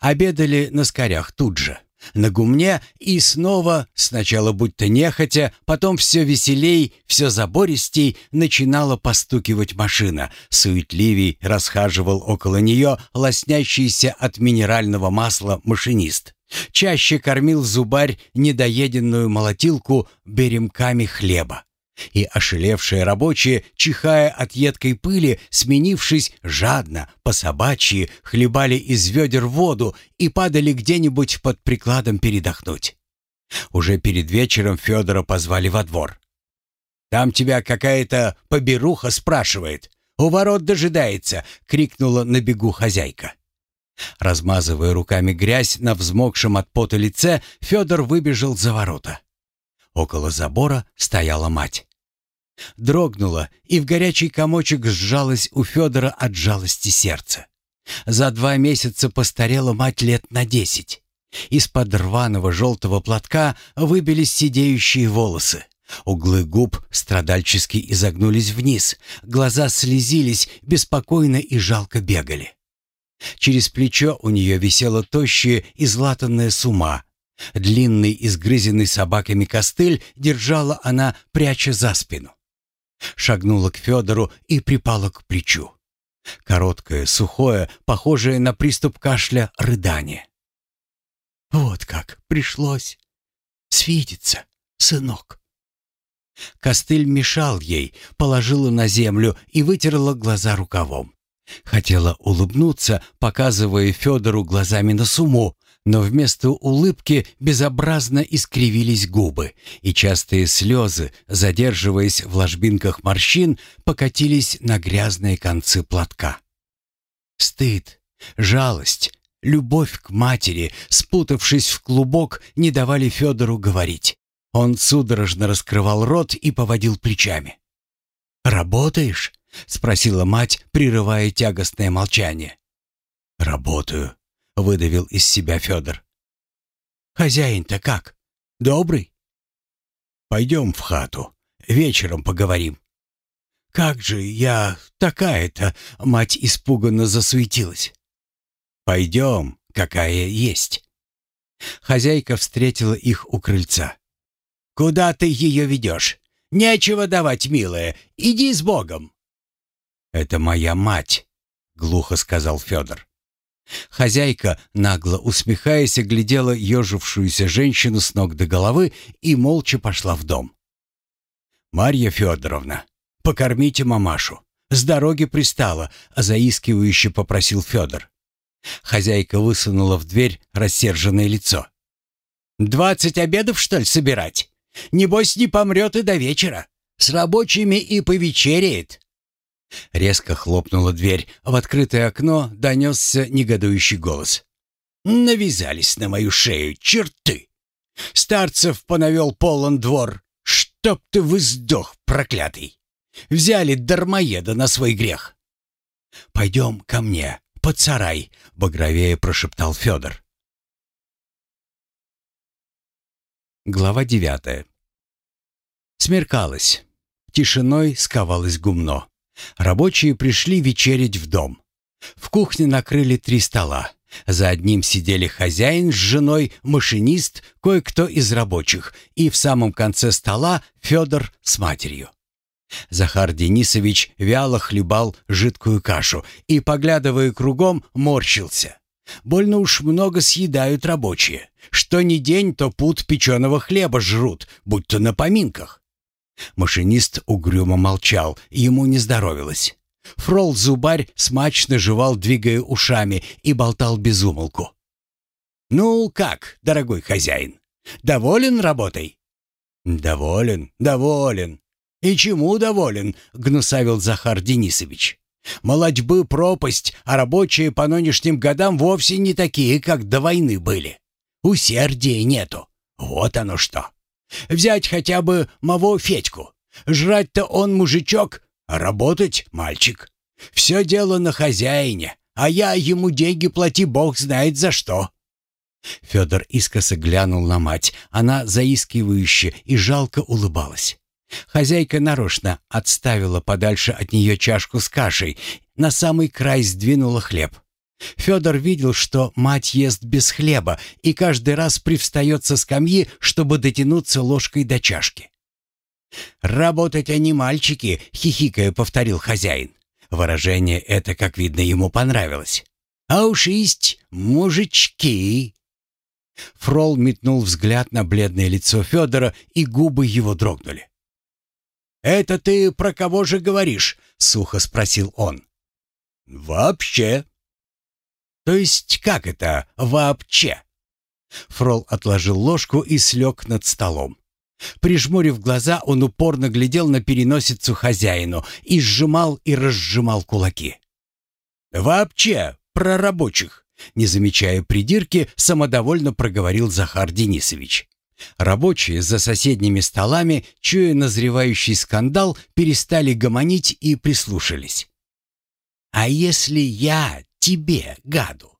Обедали на скорях тут же, на гумне, и снова, сначала будто нехотя, потом все веселей, все забористей, начинала постукивать машина. Суетливей расхаживал около нее лоснящийся от минерального масла машинист. Чаще кормил зубарь недоеденную молотилку беремками хлеба. И ошелевшие рабочие, чихая от едкой пыли, сменившись жадно, по собачьи, хлебали из ведер воду и падали где-нибудь под прикладом передохнуть. Уже перед вечером Федора позвали во двор. «Там тебя какая-то поберуха спрашивает. У ворот дожидается!» — крикнула на бегу хозяйка. Размазывая руками грязь на взмокшем от пота лице, Федор выбежал за ворота. Около забора стояла мать. Дрогнула, и в горячий комочек сжалась у Федора от жалости сердце. За два месяца постарела мать лет на десять. Из-под рваного желтого платка выбились сидеющие волосы. Углы губ страдальчески изогнулись вниз, глаза слезились, беспокойно и жалко бегали. Через плечо у нее висела тощая и златанная сума. Длинный, изгрызенный собаками костыль держала она, пряча за спину. Шагнула к Федору и припала к плечу. Короткое, сухое, похожее на приступ кашля, рыдание. «Вот как пришлось свидеться, сынок!» Костыль мешал ей, положила на землю и вытерла глаза рукавом. Хотела улыбнуться, показывая Федору глазами на сумму, но вместо улыбки безобразно искривились губы, и частые слезы, задерживаясь в ложбинках морщин, покатились на грязные концы платка. Стыд, жалость, любовь к матери, спутавшись в клубок, не давали Федору говорить. Он судорожно раскрывал рот и поводил плечами. «Работаешь?» — спросила мать, прерывая тягостное молчание. «Работаю», — выдавил из себя Федор. «Хозяин-то как? Добрый?» «Пойдем в хату. Вечером поговорим». «Как же я такая-то?» — мать испуганно засуетилась. «Пойдем, какая есть». Хозяйка встретила их у крыльца. «Куда ты ее ведешь? Нечего давать, милая. Иди с Богом!» «Это моя мать», — глухо сказал Федор. Хозяйка, нагло усмехаясь, глядела ежившуюся женщину с ног до головы и молча пошла в дом. «Марья Федоровна, покормите мамашу. С дороги пристала», — заискивающе попросил Федор. Хозяйка высунула в дверь рассерженное лицо. «Двадцать обедов, что ли, собирать? Небось, не помрет и до вечера. С рабочими и повечереет». Резко хлопнула дверь. В открытое окно донесся негодующий голос. «Навязались на мою шею, черты! Старцев понавел полон двор. Чтоб ты выздох, проклятый! Взяли дармоеда на свой грех!» «Пойдем ко мне, под сарай», — багровее прошептал Федор. Глава девятая. Смеркалось. Тишиной сковалось гумно. Рабочие пришли вечерить в дом. В кухне накрыли три стола. За одним сидели хозяин с женой, машинист, кое-кто из рабочих, и в самом конце стола Федор с матерью. Захар Денисович вяло хлебал жидкую кашу и, поглядывая кругом, морщился. Больно уж много съедают рабочие. Что ни день, то пуд печеного хлеба жрут, будь то на поминках. Машинист угрюмо молчал, ему не здоровилось. Фрол-зубарь смачно жевал, двигая ушами, и болтал без умолку. «Ну как, дорогой хозяин, доволен работой?» «Доволен, доволен. И чему доволен?» — гнусавил Захар Денисович. «Молодьбы пропасть, а рабочие по нынешним годам вовсе не такие, как до войны были. Усердия нету. Вот оно что!» Взять хотя бы моего Федьку. Жрать-то он мужичок, а работать мальчик. Все дело на хозяине, а я ему деньги плати бог знает за что». Федор искоса глянул на мать. Она заискивающе и жалко улыбалась. Хозяйка нарочно отставила подальше от нее чашку с кашей, на самый край сдвинула хлеб. Федор видел, что мать ест без хлеба и каждый раз привстает со скамьи, чтобы дотянуться ложкой до чашки. «Работать они мальчики», — хихикая повторил хозяин. Выражение это, как видно, ему понравилось. «А уж есть мужички!» Фрол метнул взгляд на бледное лицо Федора, и губы его дрогнули. «Это ты про кого же говоришь?» — сухо спросил он. «Вообще», то есть как это вообще? Фрол отложил ложку и слег над столом. Прижмурив глаза, он упорно глядел на переносицу хозяину и сжимал и разжимал кулаки. «Вообще, про рабочих!» Не замечая придирки, самодовольно проговорил Захар Денисович. Рабочие за соседними столами, чуя назревающий скандал, перестали гомонить и прислушались. «А если я тебе, гаду?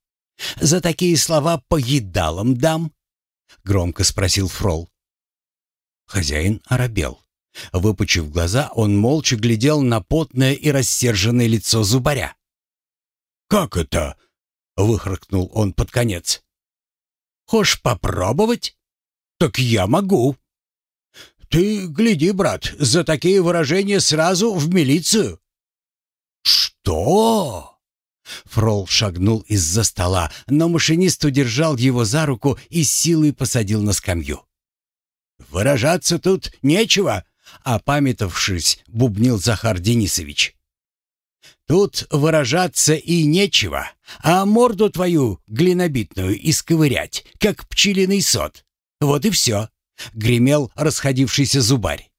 За такие слова по едалам дам?» — громко спросил Фрол. Хозяин оробел. Выпучив глаза, он молча глядел на потное и рассерженное лицо зубаря. «Как это?» — выхракнул он под конец. «Хошь попробовать? Так я могу». «Ты гляди, брат, за такие выражения сразу в милицию». «Что?» Фрол шагнул из-за стола, но машинист удержал его за руку и силой посадил на скамью. «Выражаться тут нечего», — опамятовавшись, бубнил Захар Денисович. «Тут выражаться и нечего, а морду твою глинобитную исковырять, как пчелиный сот. Вот и все», — гремел расходившийся зубарь.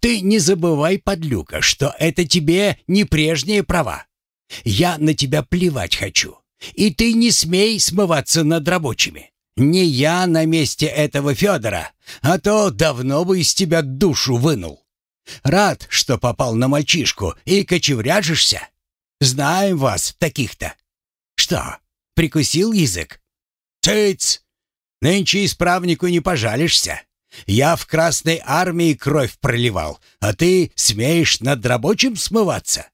«Ты не забывай, подлюка, что это тебе не прежние права. Я на тебя плевать хочу. И ты не смей смываться над рабочими. Не я на месте этого Федора, а то давно бы из тебя душу вынул. Рад, что попал на мальчишку и кочевряжешься. Знаем вас, таких-то. Что, прикусил язык? Цыц! Нынче исправнику не пожалишься. Я в Красной Армии кровь проливал, а ты смеешь над рабочим смываться?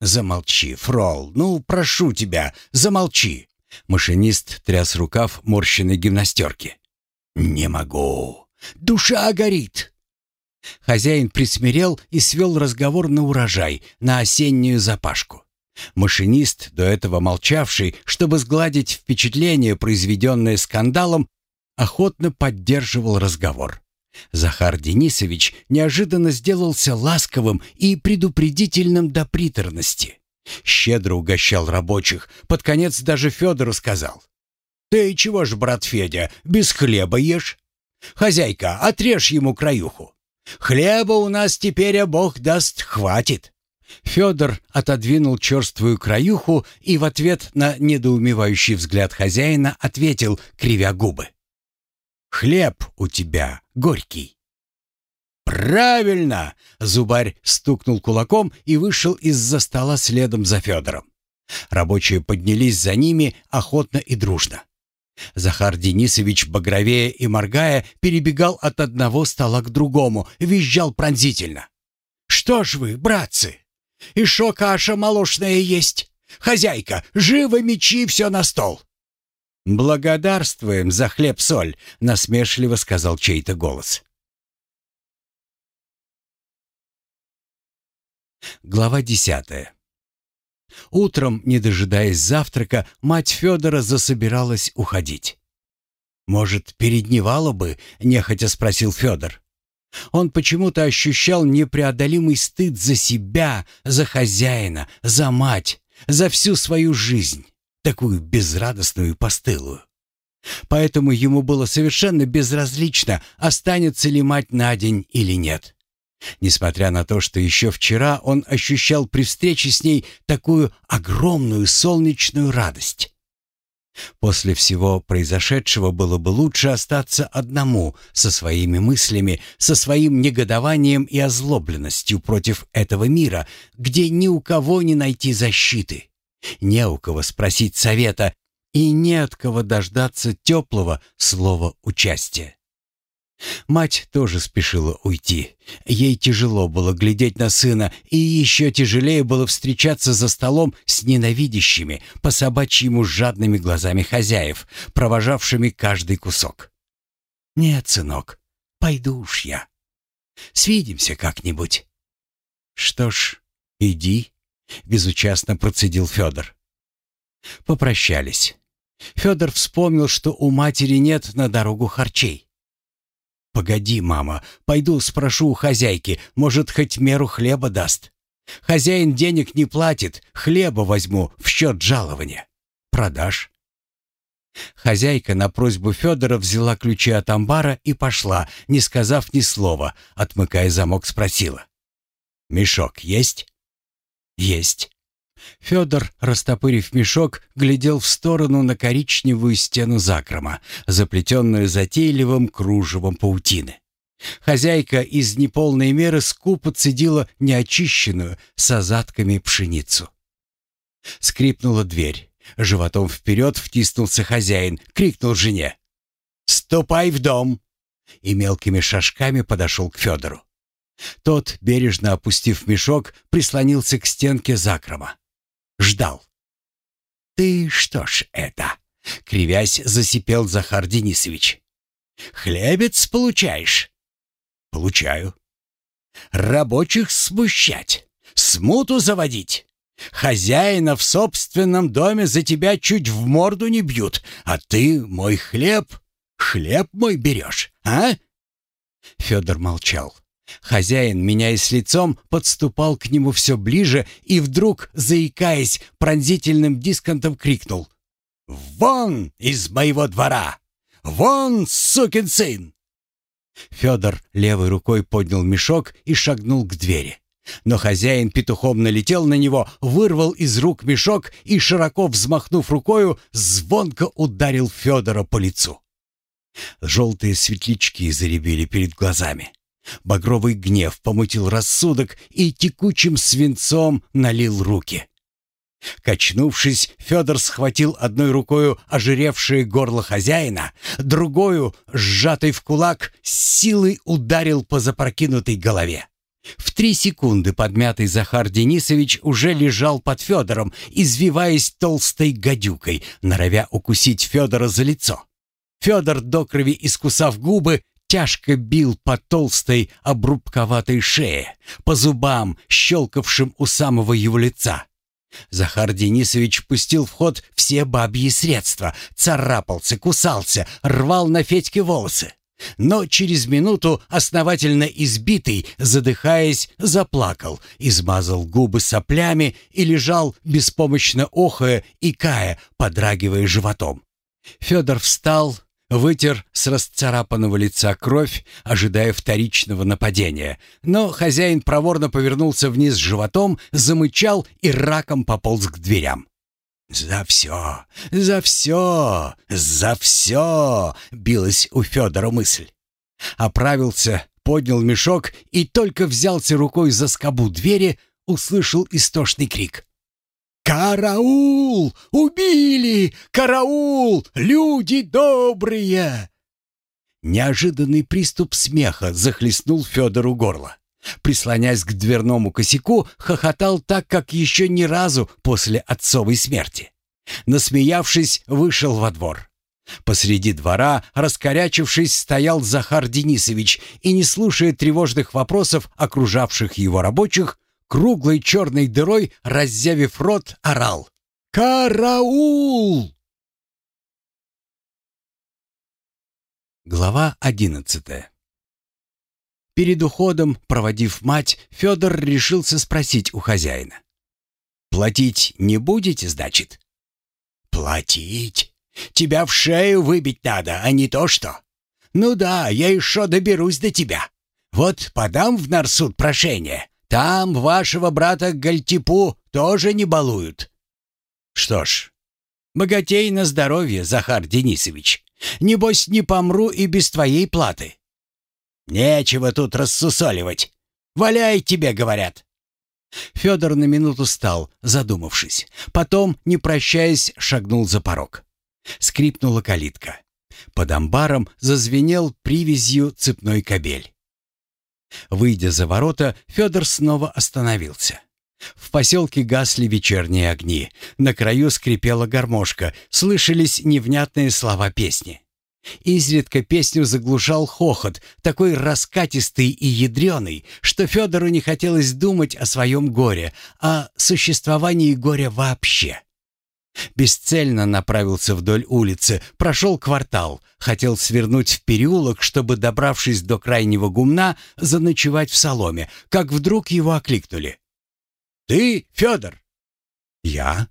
«Замолчи, Фрол, ну, прошу тебя, замолчи!» Машинист тряс рукав морщенной гимнастерки. «Не могу! Душа горит!» Хозяин присмирел и свел разговор на урожай, на осеннюю запашку. Машинист, до этого молчавший, чтобы сгладить впечатление, произведенное скандалом, охотно поддерживал разговор. Захар Денисович неожиданно сделался ласковым и предупредительным до приторности. Щедро угощал рабочих, под конец даже Федору сказал. «Ты чего ж, брат Федя, без хлеба ешь? Хозяйка, отрежь ему краюху. Хлеба у нас теперь, а бог даст, хватит». Федор отодвинул черствую краюху и в ответ на недоумевающий взгляд хозяина ответил, кривя губы. Хлеб у тебя горький». «Правильно!» — зубарь стукнул кулаком и вышел из-за стола следом за Федором. Рабочие поднялись за ними охотно и дружно. Захар Денисович, багровея и моргая, перебегал от одного стола к другому, визжал пронзительно. «Что ж вы, братцы, и шо каша молочная есть? Хозяйка, живо мечи все на стол!» «Благодарствуем за хлеб-соль», — насмешливо сказал чей-то голос. Глава десятая. Утром, не дожидаясь завтрака, мать Федора засобиралась уходить. «Может, передневала бы?» — нехотя спросил Федор. Он почему-то ощущал непреодолимый стыд за себя, за хозяина, за мать, за всю свою жизнь такую безрадостную и постылую. Поэтому ему было совершенно безразлично, останется ли мать на день или нет. Несмотря на то, что еще вчера он ощущал при встрече с ней такую огромную солнечную радость. После всего произошедшего было бы лучше остаться одному, со своими мыслями, со своим негодованием и озлобленностью против этого мира, где ни у кого не найти защиты, не у кого спросить совета и не от кого дождаться теплого слова участия. Мать тоже спешила уйти. Ей тяжело было глядеть на сына, и еще тяжелее было встречаться за столом с ненавидящими, по собачьему жадными глазами хозяев, провожавшими каждый кусок. «Нет, сынок, пойду уж я. Свидимся как-нибудь». «Что ж, иди», — безучастно процедил Федор. Попрощались. Федор вспомнил, что у матери нет на дорогу харчей. «Погоди, мама, пойду спрошу у хозяйки, может, хоть меру хлеба даст. Хозяин денег не платит, хлеба возьму в счет жалования. Продашь?» Хозяйка на просьбу Федора взяла ключи от амбара и пошла, не сказав ни слова, отмыкая замок, спросила. «Мешок есть?» «Есть». Федор, растопырив мешок, глядел в сторону на коричневую стену закрома, заплетенную затейливым кружевом паутины. Хозяйка из неполной меры скупо цедила неочищенную с озатками пшеницу. Скрипнула дверь. Животом вперед втиснулся хозяин, крикнул жене. «Ступай в дом!» И мелкими шажками подошел к Федору. Тот, бережно опустив мешок, прислонился к стенке закрома. Ждал. «Ты что ж это?» — кривясь, засипел Захар Денисович. «Хлебец получаешь?» «Получаю». «Рабочих смущать, смуту заводить. Хозяина в собственном доме за тебя чуть в морду не бьют, а ты мой хлеб, хлеб мой берешь, а?» Федор молчал. Хозяин, меняясь лицом, подступал к нему все ближе и вдруг, заикаясь, пронзительным дисконтом крикнул. «Вон из моего двора! Вон, сукин сын!» Федор левой рукой поднял мешок и шагнул к двери. Но хозяин петухом налетел на него, вырвал из рук мешок и, широко взмахнув рукою, звонко ударил Федора по лицу. Желтые светлячки заребили перед глазами. Багровый гнев помутил рассудок и текучим свинцом налил руки. Качнувшись, Федор схватил одной рукою ожиревшее горло хозяина, другую, сжатой в кулак, с силой ударил по запрокинутой голове. В три секунды подмятый Захар Денисович уже лежал под Федором, извиваясь толстой гадюкой, норовя укусить Федора за лицо. Федор, до крови искусав губы, тяжко бил по толстой обрубковатой шее, по зубам, щелкавшим у самого его лица. Захар Денисович пустил в ход все бабьи средства, царапался, кусался, рвал на Федьке волосы. Но через минуту, основательно избитый, задыхаясь, заплакал, измазал губы соплями и лежал, беспомощно охая и кая, подрагивая животом. Федор встал, Вытер с расцарапанного лица кровь, ожидая вторичного нападения. Но хозяин проворно повернулся вниз животом, замычал и раком пополз к дверям. «За все! За все! За все!» — билась у Федора мысль. Оправился, поднял мешок и только взялся рукой за скобу двери, услышал истошный крик. «Караул! Убили! Караул! Люди добрые!» Неожиданный приступ смеха захлестнул Федору горло. Прислонясь к дверному косяку, хохотал так, как еще ни разу после отцовой смерти. Насмеявшись, вышел во двор. Посреди двора, раскорячившись, стоял Захар Денисович и, не слушая тревожных вопросов окружавших его рабочих, круглой черной дырой, раззявив рот, орал. «Караул!» Глава одиннадцатая Перед уходом, проводив мать, Федор решился спросить у хозяина. «Платить не будете, значит?» «Платить? Тебя в шею выбить надо, а не то что. Ну да, я еще доберусь до тебя. Вот подам в нарсуд прошение, там вашего брата Гальтипу тоже не балуют. Что ж, богатей на здоровье, Захар Денисович. Небось, не помру и без твоей платы. Нечего тут рассусоливать. Валяй тебе, говорят. Федор на минуту стал, задумавшись. Потом, не прощаясь, шагнул за порог. Скрипнула калитка. Под амбаром зазвенел привязью цепной кабель. Выйдя за ворота, Федор снова остановился. В поселке гасли вечерние огни. На краю скрипела гармошка, слышались невнятные слова песни. Изредка песню заглушал хохот, такой раскатистый и ядреный, что Федору не хотелось думать о своем горе, о существовании горя вообще. Бесцельно направился вдоль улицы, прошел квартал, хотел свернуть в переулок, чтобы, добравшись до крайнего гумна, заночевать в соломе, как вдруг его окликнули. «Ты, Федор?» «Я?»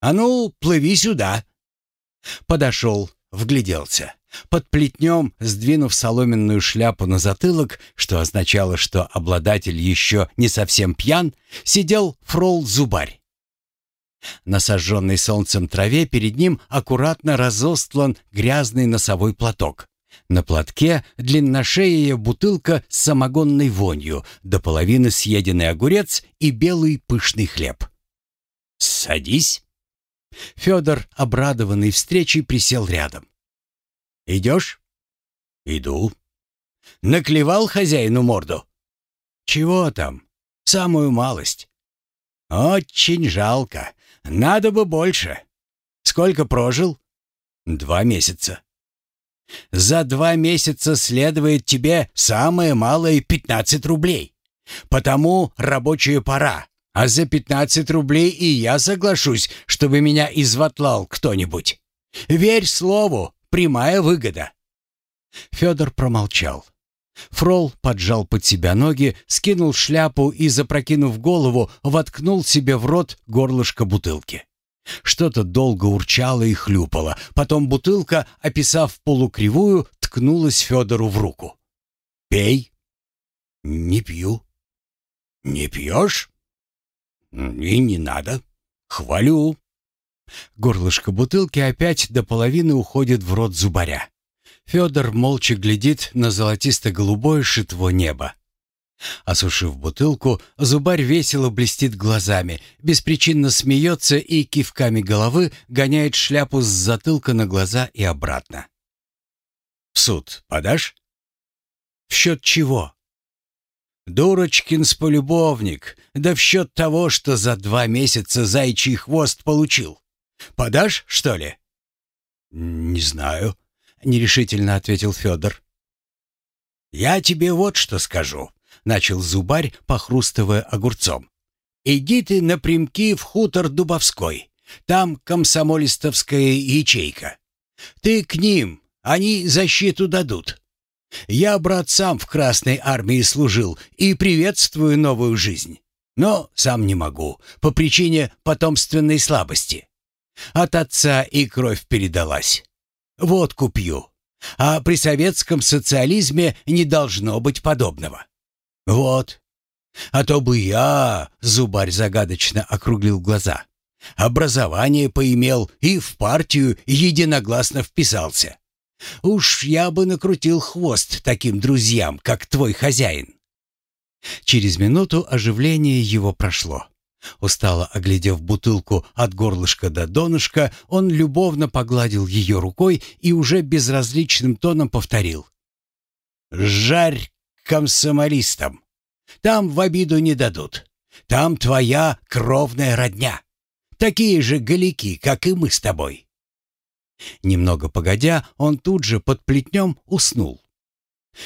«А ну, плыви сюда!» Подошел, вгляделся. Под плетнем, сдвинув соломенную шляпу на затылок, что означало, что обладатель еще не совсем пьян, сидел фрол-зубарь. На сожженной солнцем траве перед ним аккуратно разостлан грязный носовой платок. На платке длинношея бутылка с самогонной вонью, до половины съеденный огурец и белый пышный хлеб. «Садись!» Федор, обрадованный встречей, присел рядом. «Идешь?» «Иду». «Наклевал хозяину морду?» «Чего там? Самую малость». «Очень жалко. Надо бы больше. Сколько прожил?» «Два месяца». «За два месяца следует тебе самое малое пятнадцать рублей. Потому рабочая пора. А за пятнадцать рублей и я соглашусь, чтобы меня изватлал кто-нибудь. Верь слову, прямая выгода». Федор промолчал. Фрол поджал под себя ноги, скинул шляпу и, запрокинув голову, воткнул себе в рот горлышко бутылки. Что-то долго урчало и хлюпало, потом бутылка, описав полукривую, ткнулась Федору в руку. «Пей». «Не пью». «Не пьешь?» «И не надо. Хвалю». Горлышко бутылки опять до половины уходит в рот зубаря. Федор молча глядит на золотисто-голубое шитво небо. Осушив бутылку, зубарь весело блестит глазами, беспричинно смеется и кивками головы гоняет шляпу с затылка на глаза и обратно. «В суд подашь?» «В счет чего?» «Дурочкин с полюбовник, да в счет того, что за два месяца зайчий хвост получил. Подашь, что ли?» «Не знаю», — нерешительно ответил Федор. «Я тебе вот что скажу», — начал зубарь, похрустывая огурцом. «Иди ты напрямки в хутор Дубовской. Там комсомолистовская ячейка. Ты к ним, они защиту дадут. Я, брат, сам в Красной армии служил и приветствую новую жизнь. Но сам не могу, по причине потомственной слабости. От отца и кровь передалась. Водку пью. А при советском социализме не должно быть подобного. Вот. А то бы я, зубарь загадочно округлил глаза, образование поимел и в партию единогласно вписался. Уж я бы накрутил хвост таким друзьям, как твой хозяин. Через минуту оживление его прошло. Устало оглядев бутылку от горлышка до донышка, он любовно погладил ее рукой и уже безразличным тоном повторил. «Жарь комсомолистам! Там в обиду не дадут. Там твоя кровная родня. Такие же галики, как и мы с тобой». Немного погодя, он тут же под плетнем уснул.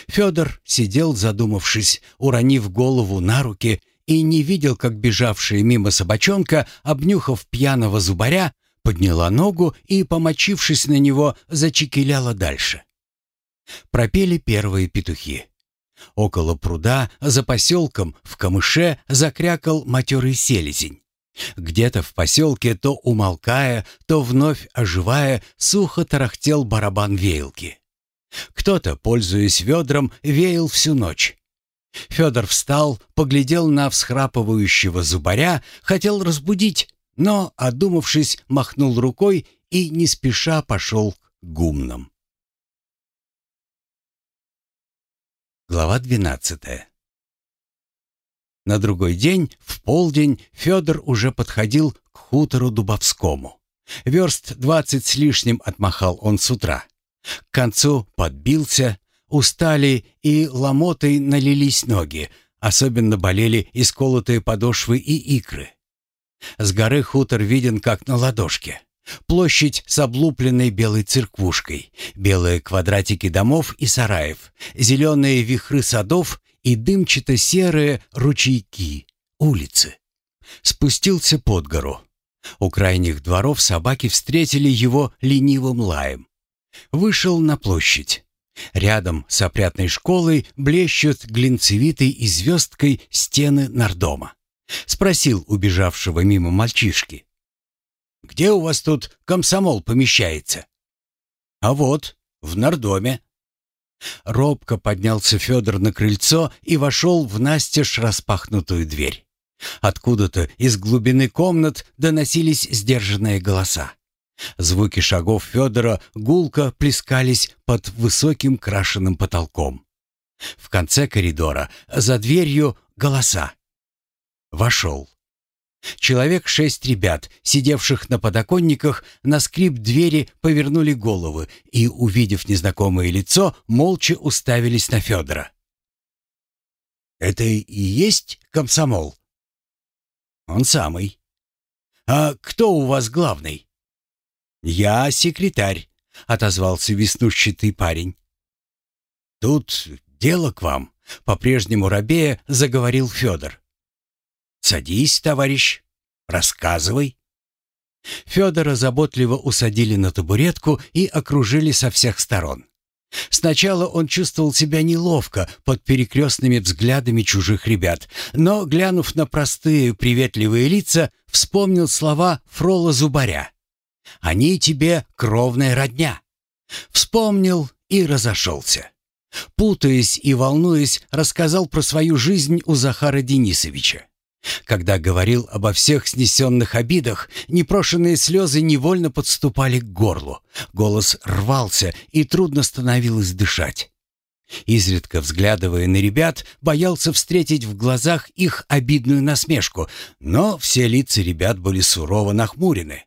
Федор сидел задумавшись, уронив голову на руки и не видел, как бежавшая мимо собачонка, обнюхав пьяного зубаря, подняла ногу и, помочившись на него, зачекеляла дальше. Пропели первые петухи. Около пруда, за поселком, в камыше, закрякал матерый селезень. Где-то в поселке, то умолкая, то вновь оживая, сухо тарахтел барабан веялки. Кто-то, пользуясь ведром, веял всю ночь. Федор встал, поглядел на всхрапывающего зубаря, хотел разбудить, но, одумавшись, махнул рукой и не спеша пошел к гумнам. Глава двенадцатая На другой день, в полдень, Федор уже подходил к хутору Дубовскому. Верст двадцать с лишним отмахал он с утра. К концу подбился, Устали и ломотой налились ноги, особенно болели исколотые подошвы и икры. С горы хутор виден как на ладошке. Площадь с облупленной белой церквушкой, белые квадратики домов и сараев, зеленые вихры садов и дымчато-серые ручейки, улицы. Спустился под гору. У крайних дворов собаки встретили его ленивым лаем. Вышел на площадь. Рядом с опрятной школой блещут глинцевитой и звездкой стены нардома. Спросил убежавшего мимо мальчишки. «Где у вас тут комсомол помещается?» «А вот, в нардоме». Робко поднялся Федор на крыльцо и вошел в настежь распахнутую дверь. Откуда-то из глубины комнат доносились сдержанные голоса. Звуки шагов Федора гулко плескались под высоким крашенным потолком. В конце коридора, за дверью, голоса. Вошел. Человек шесть ребят, сидевших на подоконниках, на скрип двери повернули головы и, увидев незнакомое лицо, молча уставились на Федора. Это и есть комсомол? Он самый. А кто у вас главный? Я секретарь, отозвался веснущатый парень. Тут дело к вам, по-прежнему рабея заговорил Федор. Садись, товарищ, рассказывай. Федора заботливо усадили на табуретку и окружили со всех сторон. Сначала он чувствовал себя неловко под перекрестными взглядами чужих ребят, но, глянув на простые приветливые лица, вспомнил слова Фрола Зубаря. «Они тебе кровная родня». Вспомнил и разошелся. Путаясь и волнуясь, рассказал про свою жизнь у Захара Денисовича. Когда говорил обо всех снесенных обидах, непрошенные слезы невольно подступали к горлу. Голос рвался, и трудно становилось дышать. Изредка взглядывая на ребят, боялся встретить в глазах их обидную насмешку, но все лица ребят были сурово нахмурены.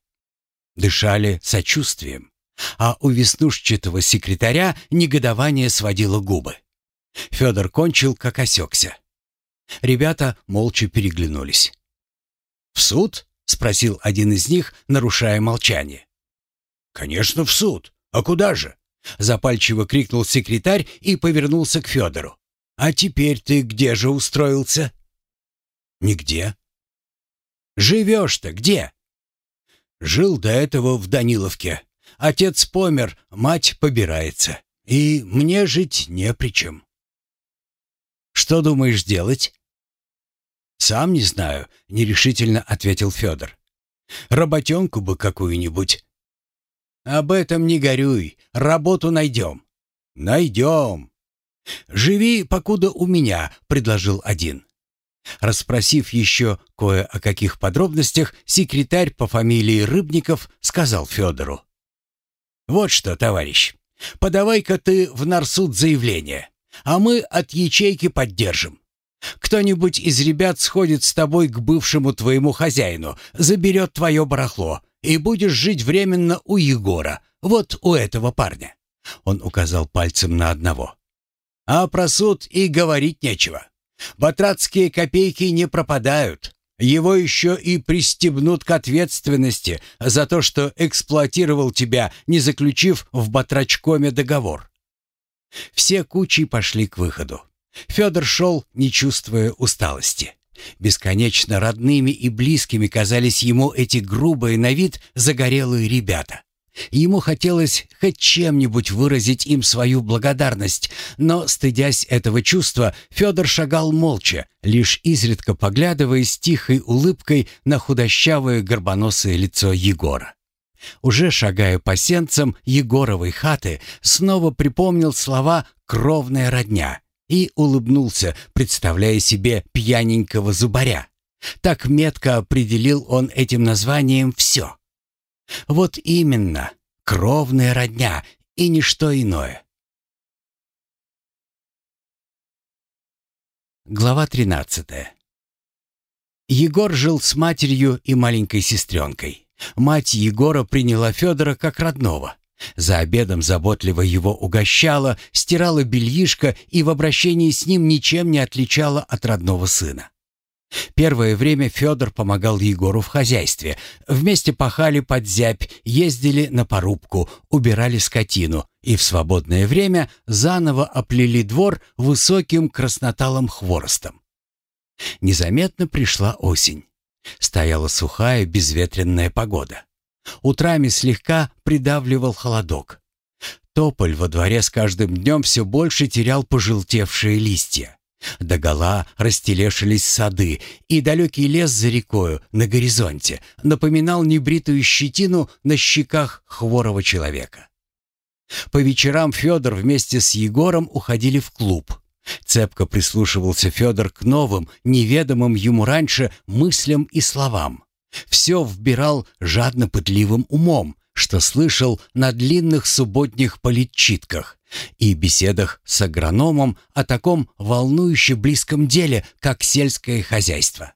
Дышали сочувствием, а у веснушчатого секретаря негодование сводило губы. Федор кончил, как осекся. Ребята молча переглянулись. «В суд?» — спросил один из них, нарушая молчание. «Конечно, в суд. А куда же?» — запальчиво крикнул секретарь и повернулся к Федору. «А теперь ты где же устроился?» «Нигде». «Живешь-то где?» «Жил до этого в Даниловке. Отец помер, мать побирается. И мне жить не при чем». «Что думаешь делать?» «Сам не знаю», — нерешительно ответил Федор. «Работенку бы какую-нибудь». «Об этом не горюй, работу найдем». «Найдем». «Живи, покуда у меня», — предложил один. Расспросив еще кое о каких подробностях, секретарь по фамилии Рыбников сказал Федору. «Вот что, товарищ, подавай-ка ты в нарсуд заявление, а мы от ячейки поддержим. Кто-нибудь из ребят сходит с тобой к бывшему твоему хозяину, заберет твое барахло, и будешь жить временно у Егора, вот у этого парня». Он указал пальцем на одного. «А про суд и говорить нечего. Батратские копейки не пропадают. Его еще и пристебнут к ответственности за то, что эксплуатировал тебя, не заключив в батрачкоме договор». Все кучи пошли к выходу. Федор шел, не чувствуя усталости. Бесконечно родными и близкими казались ему эти грубые на вид загорелые ребята. Ему хотелось хоть чем-нибудь выразить им свою благодарность, но, стыдясь этого чувства, Федор шагал молча, лишь изредка поглядывая с тихой улыбкой на худощавое горбоносое лицо Егора. Уже шагая по сенцам Егоровой хаты, снова припомнил слова «кровная родня» и улыбнулся, представляя себе пьяненького зубаря. Так метко определил он этим названием все. Вот именно, кровная родня и ничто иное. Глава 13. Егор жил с матерью и маленькой сестренкой. Мать Егора приняла Федора как родного. За обедом заботливо его угощала, стирала бельишко и в обращении с ним ничем не отличала от родного сына. Первое время Федор помогал Егору в хозяйстве. Вместе пахали под зябь, ездили на порубку, убирали скотину и в свободное время заново оплели двор высоким красноталым хворостом. Незаметно пришла осень. Стояла сухая безветренная погода. Утрами слегка придавливал холодок. Тополь во дворе с каждым днем все больше терял пожелтевшие листья. Догола растелешились сады, и далекий лес за рекою на горизонте напоминал небритую щетину на щеках хворого человека. По вечерам Федор вместе с Егором уходили в клуб. Цепко прислушивался Федор к новым, неведомым ему раньше мыслям и словам все вбирал жадно-пытливым умом, что слышал на длинных субботних политчитках и беседах с агрономом о таком волнующе близком деле, как сельское хозяйство.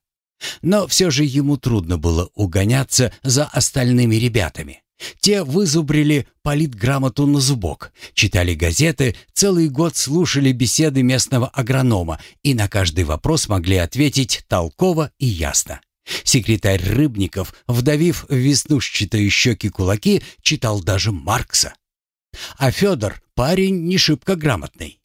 Но все же ему трудно было угоняться за остальными ребятами. Те вызубрили политграмоту на зубок, читали газеты, целый год слушали беседы местного агронома и на каждый вопрос могли ответить толково и ясно. Секретарь Рыбников, вдавив в веснушчатые щеки кулаки, читал даже Маркса. А Федор парень не шибко грамотный.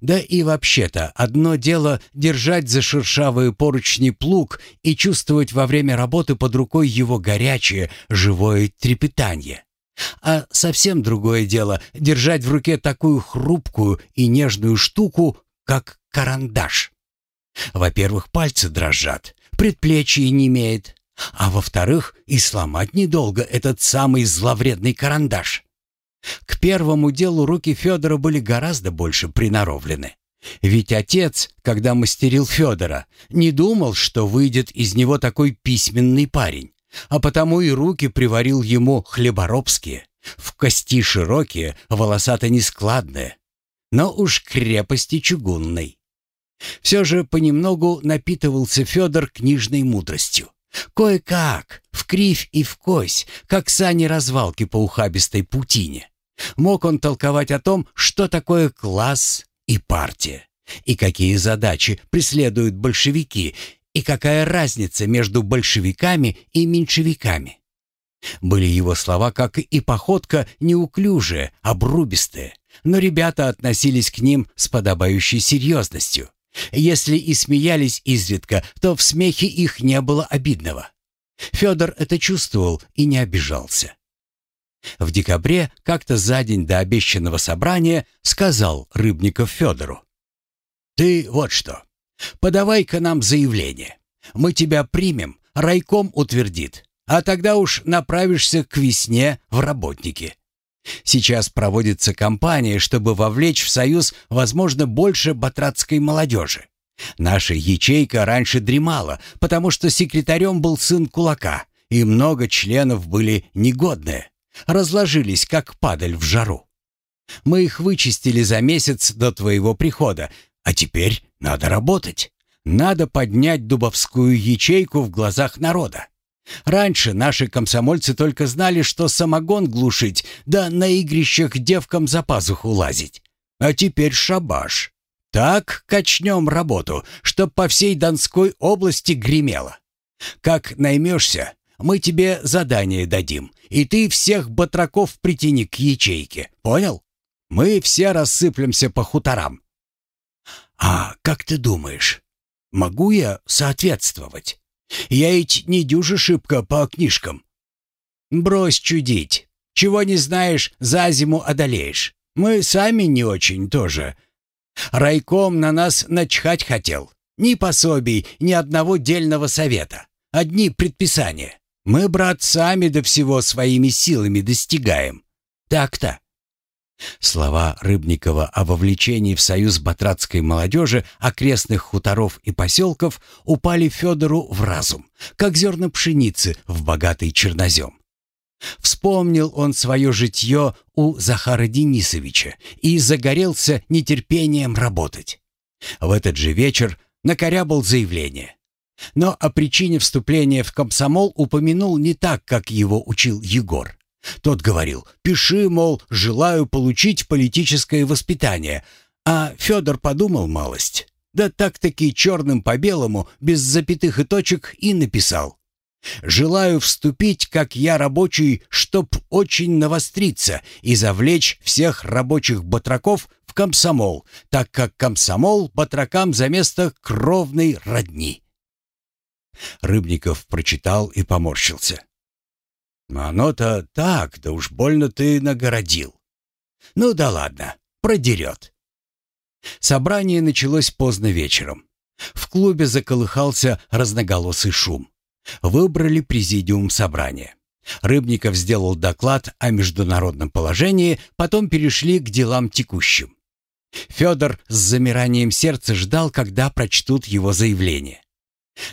Да и вообще-то, одно дело держать за шершавые поручни плуг и чувствовать во время работы под рукой его горячее, живое трепетание. А совсем другое дело держать в руке такую хрупкую и нежную штуку, как карандаш. Во-первых, пальцы дрожат, предплечье не имеет, а во-вторых, и сломать недолго этот самый зловредный карандаш. К первому делу руки Федора были гораздо больше приноровлены. Ведь отец, когда мастерил Федора, не думал, что выйдет из него такой письменный парень, а потому и руки приварил ему хлеборобские, в кости широкие, волосато-нескладные, но уж крепости чугунной. Все же понемногу напитывался Федор книжной мудростью. Кое-как, в кривь и в кось, как сани развалки по ухабистой путине. Мог он толковать о том, что такое класс и партия, и какие задачи преследуют большевики, и какая разница между большевиками и меньшевиками. Были его слова, как и походка, неуклюжие, обрубистые, но ребята относились к ним с подобающей серьезностью. Если и смеялись изредка, то в смехе их не было обидного. Федор это чувствовал и не обижался. В декабре, как-то за день до обещанного собрания, сказал Рыбников Федору. «Ты вот что, подавай-ка нам заявление. Мы тебя примем, райком утвердит, а тогда уж направишься к весне в работники. Сейчас проводится кампания, чтобы вовлечь в союз, возможно, больше батратской молодежи. Наша ячейка раньше дремала, потому что секретарем был сын кулака, и много членов были негодные разложились, как падаль в жару. Мы их вычистили за месяц до твоего прихода, а теперь надо работать. Надо поднять дубовскую ячейку в глазах народа. Раньше наши комсомольцы только знали, что самогон глушить, да на игрищах девкам за пазуху лазить. А теперь шабаш. Так качнем работу, чтоб по всей Донской области гремело. Как наймешься, мы тебе задание дадим, и ты всех батраков притяни к ячейке. Понял? Мы все рассыплемся по хуторам. А как ты думаешь, могу я соответствовать? Я ведь не дюжа шибко по книжкам. Брось чудить. Чего не знаешь, за зиму одолеешь. Мы сами не очень тоже. Райком на нас начхать хотел. Ни пособий, ни одного дельного совета. Одни предписания. Мы, брат, сами до всего своими силами достигаем. Так-то. Слова Рыбникова о вовлечении в союз батратской молодежи окрестных хуторов и поселков упали Федору в разум, как зерна пшеницы в богатый чернозем. Вспомнил он свое житье у Захара Денисовича и загорелся нетерпением работать. В этот же вечер накорябал заявление. Но о причине вступления в комсомол упомянул не так, как его учил Егор. Тот говорил, пиши, мол, желаю получить политическое воспитание. А Федор подумал малость. Да так-таки черным по белому, без запятых и точек, и написал. «Желаю вступить, как я рабочий, чтоб очень навостриться и завлечь всех рабочих батраков в комсомол, так как комсомол батракам за место кровной родни». Рыбников прочитал и поморщился. «Оно-то так, да уж больно ты нагородил. Ну да ладно, продерет». Собрание началось поздно вечером. В клубе заколыхался разноголосый шум. Выбрали президиум собрания. Рыбников сделал доклад о международном положении, потом перешли к делам текущим. Федор с замиранием сердца ждал, когда прочтут его заявление.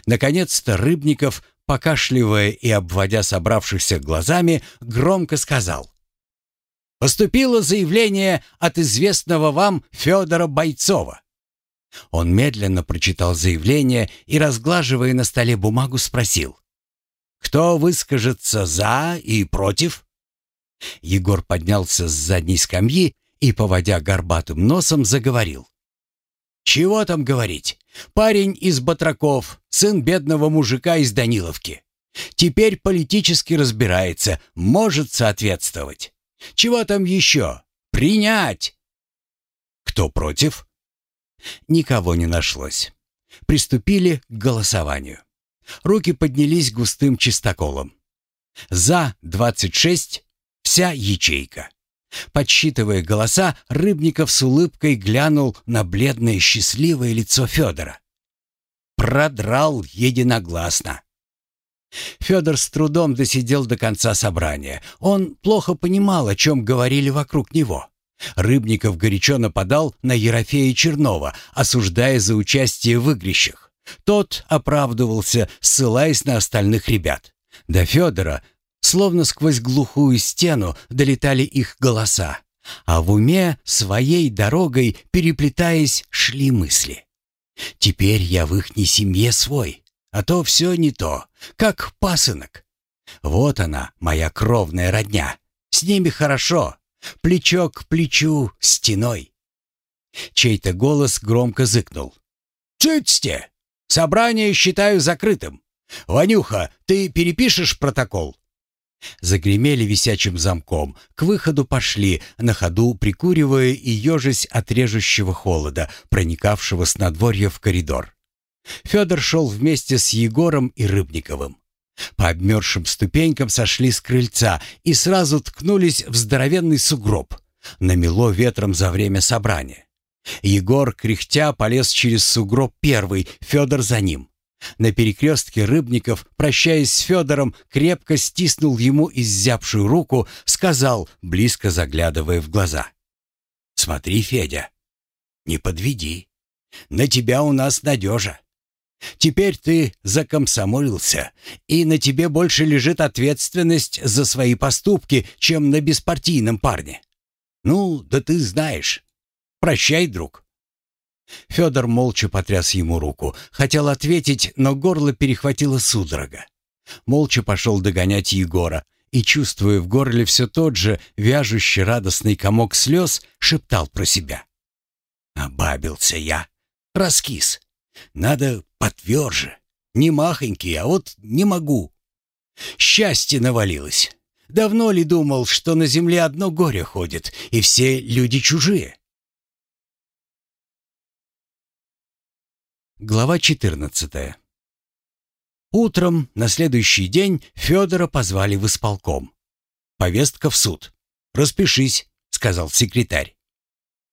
Наконец-то Рыбников, покашливая и обводя собравшихся глазами, громко сказал. «Поступило заявление от известного вам Федора Бойцова». Он медленно прочитал заявление и, разглаживая на столе бумагу, спросил. «Кто выскажется за и против?» Егор поднялся с задней скамьи и, поводя горбатым носом, заговорил. «Чего там говорить? Парень из Батраков, сын бедного мужика из Даниловки. Теперь политически разбирается, может соответствовать. Чего там еще? Принять!» «Кто против?» Никого не нашлось. Приступили к голосованию. Руки поднялись густым чистоколом. «За» 26, вся ячейка. Подсчитывая голоса, Рыбников с улыбкой глянул на бледное счастливое лицо Федора. Продрал единогласно. Федор с трудом досидел до конца собрания. Он плохо понимал, о чем говорили вокруг него. Рыбников горячо нападал на Ерофея Чернова, осуждая за участие в игрищах. Тот оправдывался, ссылаясь на остальных ребят. До Федора Словно сквозь глухую стену долетали их голоса, а в уме своей дорогой, переплетаясь, шли мысли. «Теперь я в ихней семье свой, а то все не то, как пасынок. Вот она, моя кровная родня, с ними хорошо, плечо к плечу, стеной». Чей-то голос громко зыкнул. «Цыцте! Собрание считаю закрытым. Ванюха, ты перепишешь протокол?» Загремели висячим замком, к выходу пошли, на ходу прикуривая и ежась от режущего холода, проникавшего с надворья в коридор. Федор шел вместе с Егором и Рыбниковым. По обмерзшим ступенькам сошли с крыльца и сразу ткнулись в здоровенный сугроб. Намело ветром за время собрания. Егор, кряхтя, полез через сугроб первый, Федор за ним. На перекрестке Рыбников, прощаясь с Федором, крепко стиснул ему иззябшую руку, сказал, близко заглядывая в глаза. «Смотри, Федя, не подведи. На тебя у нас надежа. Теперь ты закомсомолился, и на тебе больше лежит ответственность за свои поступки, чем на беспартийном парне. Ну, да ты знаешь. Прощай, друг». Федор молча потряс ему руку. Хотел ответить, но горло перехватило судорога. Молча пошел догонять Егора и, чувствуя в горле все тот же вяжущий радостный комок слез, шептал про себя. «Обабился я. Раскис. Надо потверже. Не махонький, а вот не могу. Счастье навалилось. Давно ли думал, что на земле одно горе ходит, и все люди чужие? Глава 14. Утром на следующий день Федора позвали в исполком. Повестка в суд. «Распишись», — сказал секретарь.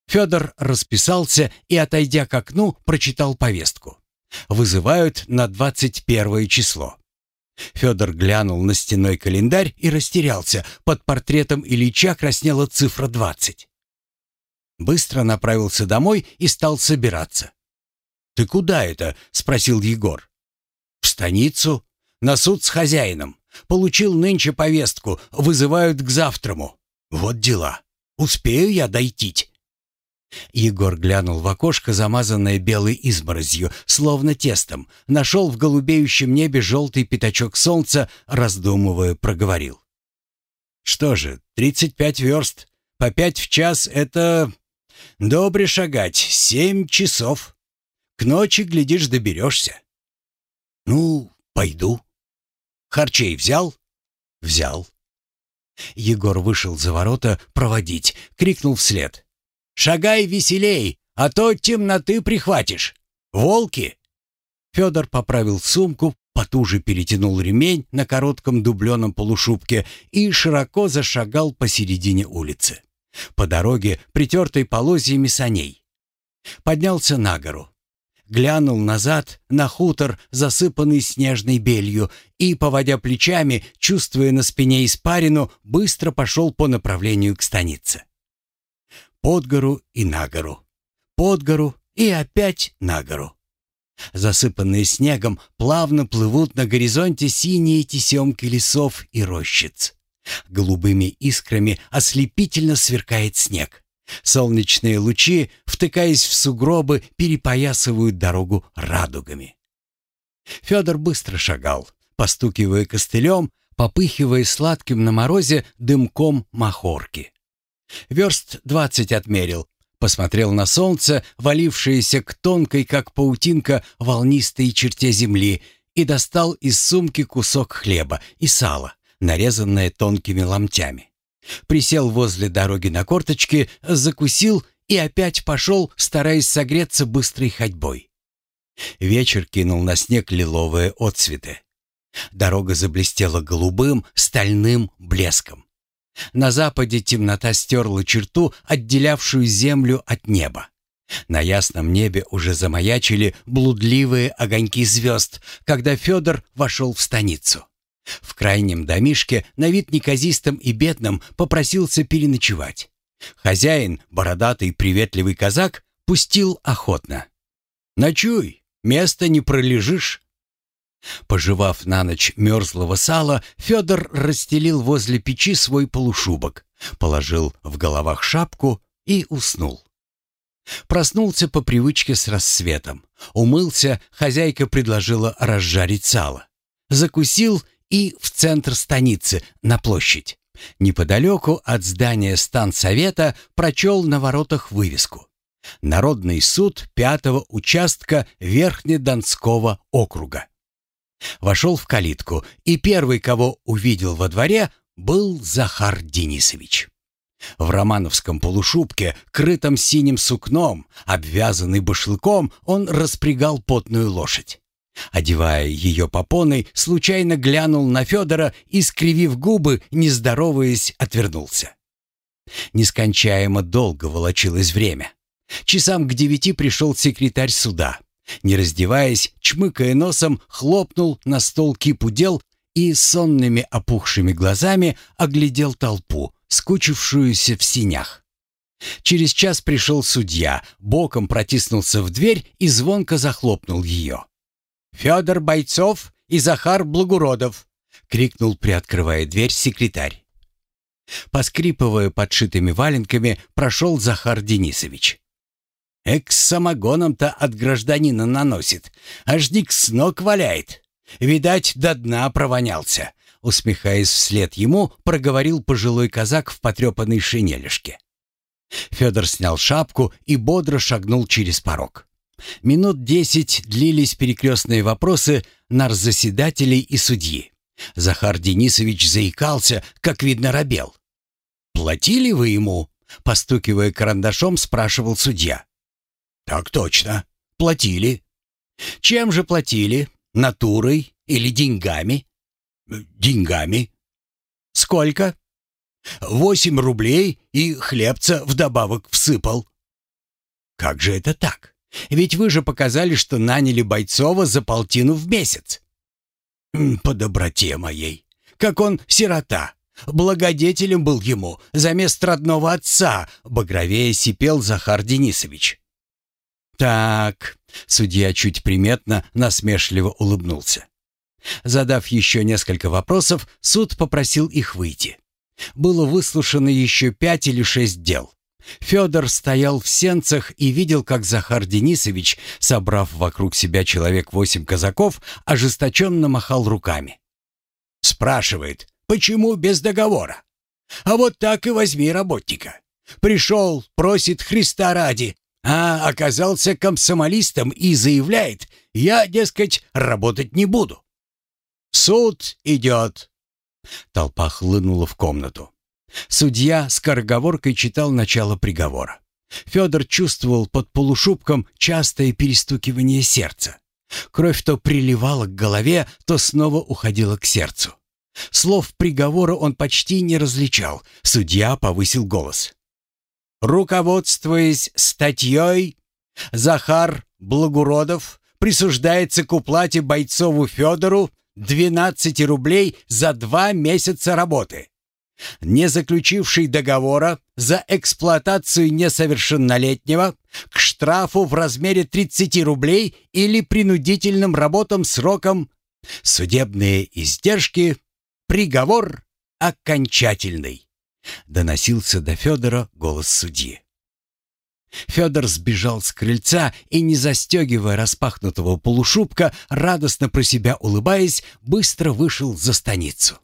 Федор расписался и, отойдя к окну, прочитал повестку. Вызывают на 21 число. Федор глянул на стеной календарь и растерялся. Под портретом Ильича краснела цифра 20. Быстро направился домой и стал собираться. «Ты куда это?» — спросил Егор. «В станицу. На суд с хозяином. Получил нынче повестку. Вызывают к завтраму. Вот дела. Успею я дойтить?» Егор глянул в окошко, замазанное белой изморозью, словно тестом, нашел в голубеющем небе желтый пятачок солнца, раздумывая, проговорил. «Что же, тридцать пять верст, по пять в час — это... добре шагать, семь часов». К ночи, глядишь, доберешься. Ну, пойду. Харчей взял? Взял. Егор вышел за ворота проводить, крикнул вслед. «Шагай веселей, а то темноты прихватишь! Волки!» Федор поправил сумку, потуже перетянул ремень на коротком дубленом полушубке и широко зашагал посередине улицы. По дороге, притертой полозьями саней. Поднялся на гору глянул назад на хутор, засыпанный снежной белью, и, поводя плечами, чувствуя на спине испарину, быстро пошел по направлению к станице. Под гору и на гору, под гору и опять на гору. Засыпанные снегом, плавно плывут на горизонте синие тесемки лесов и рощиц. Голубыми искрами ослепительно сверкает снег. Солнечные лучи, втыкаясь в сугробы, перепоясывают дорогу радугами. Федор быстро шагал, постукивая костылем, попыхивая сладким на морозе дымком махорки. Верст двадцать отмерил, посмотрел на солнце, валившееся к тонкой, как паутинка, волнистой черте земли, и достал из сумки кусок хлеба и сала, нарезанное тонкими ломтями. Присел возле дороги на корточки, закусил и опять пошел, стараясь согреться быстрой ходьбой. Вечер кинул на снег лиловые отцветы. Дорога заблестела голубым, стальным блеском. На западе темнота стерла черту, отделявшую землю от неба. На ясном небе уже замаячили блудливые огоньки звезд, когда Федор вошел в станицу. В крайнем домишке, на вид неказистом и бедном, попросился переночевать. Хозяин, бородатый приветливый казак, пустил охотно. «Ночуй, место не пролежишь». Пожевав на ночь мерзлого сала, Федор расстелил возле печи свой полушубок, положил в головах шапку и уснул. Проснулся по привычке с рассветом. Умылся, хозяйка предложила разжарить сало. Закусил и в центр станицы, на площадь. Неподалеку от здания станцовета прочел на воротах вывеску. Народный суд пятого участка Верхнедонского округа. Вошел в калитку, и первый, кого увидел во дворе, был Захар Денисович. В романовском полушубке, крытом синим сукном, обвязанный башлыком, он распрягал потную лошадь. Одевая ее попоной, случайно глянул на Федора и, скривив губы, не здороваясь, отвернулся. Нескончаемо долго волочилось время. Часам к девяти пришел секретарь суда. Не раздеваясь, чмыкая носом, хлопнул на стол кипу дел и сонными опухшими глазами оглядел толпу, скучившуюся в синях. Через час пришел судья, боком протиснулся в дверь и звонко захлопнул ее. «Федор Бойцов и Захар Благородов!» — крикнул, приоткрывая дверь, секретарь. Поскрипывая подшитыми валенками, прошел Захар Денисович. Экс самогоном-то от гражданина наносит. Аж ник с ног валяет. Видать, до дна провонялся. Усмехаясь вслед ему, проговорил пожилой казак в потрепанной шинелишке. Федор снял шапку и бодро шагнул через порог. Минут десять длились перекрестные вопросы нарзаседателей и судьи. Захар Денисович заикался, как видно, робел. «Платили вы ему?» — постукивая карандашом, спрашивал судья. «Так точно. Платили». «Чем же платили? Натурой или деньгами?» «Деньгами». «Сколько?» «Восемь рублей и хлебца вдобавок всыпал». «Как же это так? Ведь вы же показали, что наняли Бойцова за полтину в месяц». «По доброте моей. Как он сирота. Благодетелем был ему, за место родного отца», — багровее сипел Захар Денисович. «Так», — судья чуть приметно, насмешливо улыбнулся. Задав еще несколько вопросов, суд попросил их выйти. Было выслушано еще пять или шесть дел. Федор стоял в сенцах и видел, как Захар Денисович, собрав вокруг себя человек восемь казаков, ожесточенно махал руками. Спрашивает, почему без договора? А вот так и возьми работника. Пришел, просит Христа ради, а оказался комсомолистом и заявляет, я, дескать, работать не буду. Суд идет. Толпа хлынула в комнату. Судья с скороговоркой читал начало приговора. Федор чувствовал под полушубком частое перестукивание сердца. Кровь то приливала к голове, то снова уходила к сердцу. Слов приговора он почти не различал. Судья повысил голос. Руководствуясь статьей, Захар Благородов присуждается к уплате Бойцову Федору 12 рублей за два месяца работы. Не заключивший договора за эксплуатацию несовершеннолетнего к штрафу в размере 30 рублей или принудительным работам сроком судебные издержки, приговор окончательный. Доносился до Федора голос судьи. Федор сбежал с крыльца и, не застегивая распахнутого полушубка, радостно про себя улыбаясь, быстро вышел за станицу.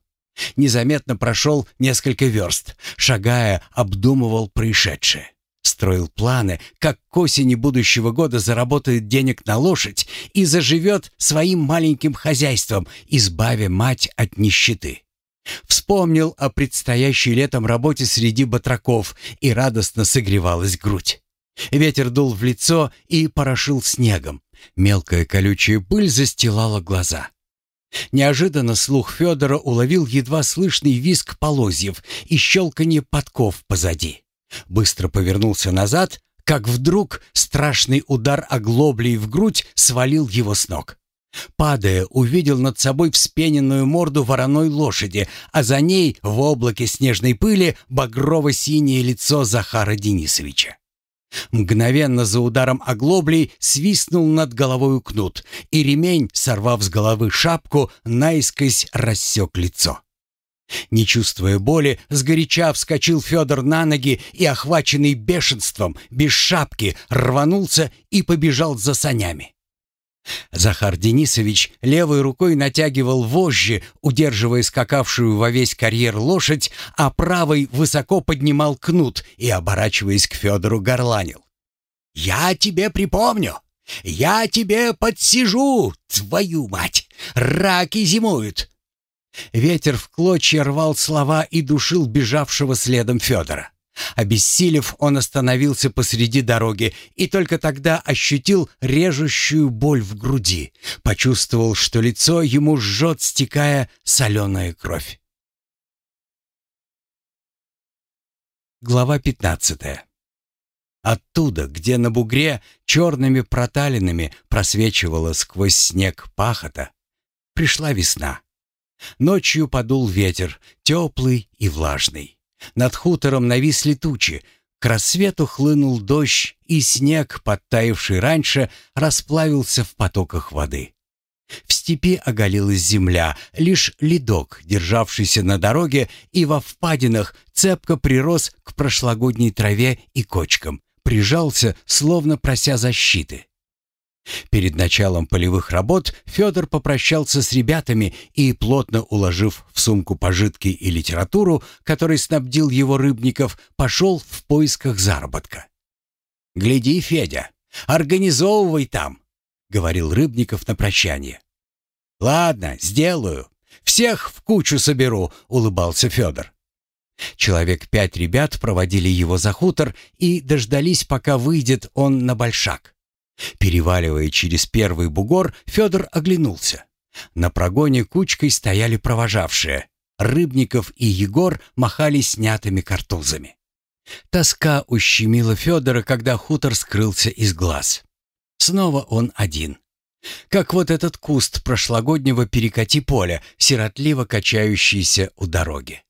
Незаметно прошел несколько верст, шагая, обдумывал происшедшее. Строил планы, как к осени будущего года заработает денег на лошадь и заживет своим маленьким хозяйством, избавя мать от нищеты. Вспомнил о предстоящей летом работе среди батраков, и радостно согревалась грудь. Ветер дул в лицо и порошил снегом. Мелкая колючая пыль застилала глаза. Неожиданно слух Федора уловил едва слышный визг полозьев и щелканье подков позади. Быстро повернулся назад, как вдруг страшный удар оглоблей в грудь свалил его с ног. Падая, увидел над собой вспененную морду вороной лошади, а за ней в облаке снежной пыли багрово-синее лицо Захара Денисовича. Мгновенно за ударом оглоблей свистнул над головой кнут, и ремень, сорвав с головы шапку, наискось рассек лицо. Не чувствуя боли, сгоряча вскочил Федор на ноги и, охваченный бешенством, без шапки, рванулся и побежал за санями. Захар Денисович левой рукой натягивал вожжи, удерживая скакавшую во весь карьер лошадь, а правой высоко поднимал кнут и, оборачиваясь к Федору, горланил. «Я тебе припомню! Я тебе подсижу, твою мать! Раки зимуют!» Ветер в клочья рвал слова и душил бежавшего следом Федора. Обессилев, он остановился посреди дороги и только тогда ощутил режущую боль в груди, почувствовал, что лицо ему жжет, стекая соленая кровь. Глава пятнадцатая. Оттуда, где на бугре черными проталинами просвечивала сквозь снег пахота, пришла весна. Ночью подул ветер, теплый и влажный. Над хутором нависли тучи. К рассвету хлынул дождь, и снег, подтаивший раньше, расплавился в потоках воды. В степи оголилась земля, лишь ледок, державшийся на дороге и во впадинах, цепко прирос к прошлогодней траве и кочкам, прижался, словно прося защиты. Перед началом полевых работ Федор попрощался с ребятами и, плотно уложив в сумку пожитки и литературу, которой снабдил его Рыбников, пошел в поисках заработка. «Гляди, Федя, организовывай там», — говорил Рыбников на прощание. «Ладно, сделаю. Всех в кучу соберу», — улыбался Федор. Человек пять ребят проводили его за хутор и дождались, пока выйдет он на большак. Переваливая через первый бугор, Федор оглянулся. На прогоне кучкой стояли провожавшие. Рыбников и Егор махали снятыми картузами. Тоска ущемила Федора, когда хутор скрылся из глаз. Снова он один. Как вот этот куст прошлогоднего перекати поля, сиротливо качающийся у дороги.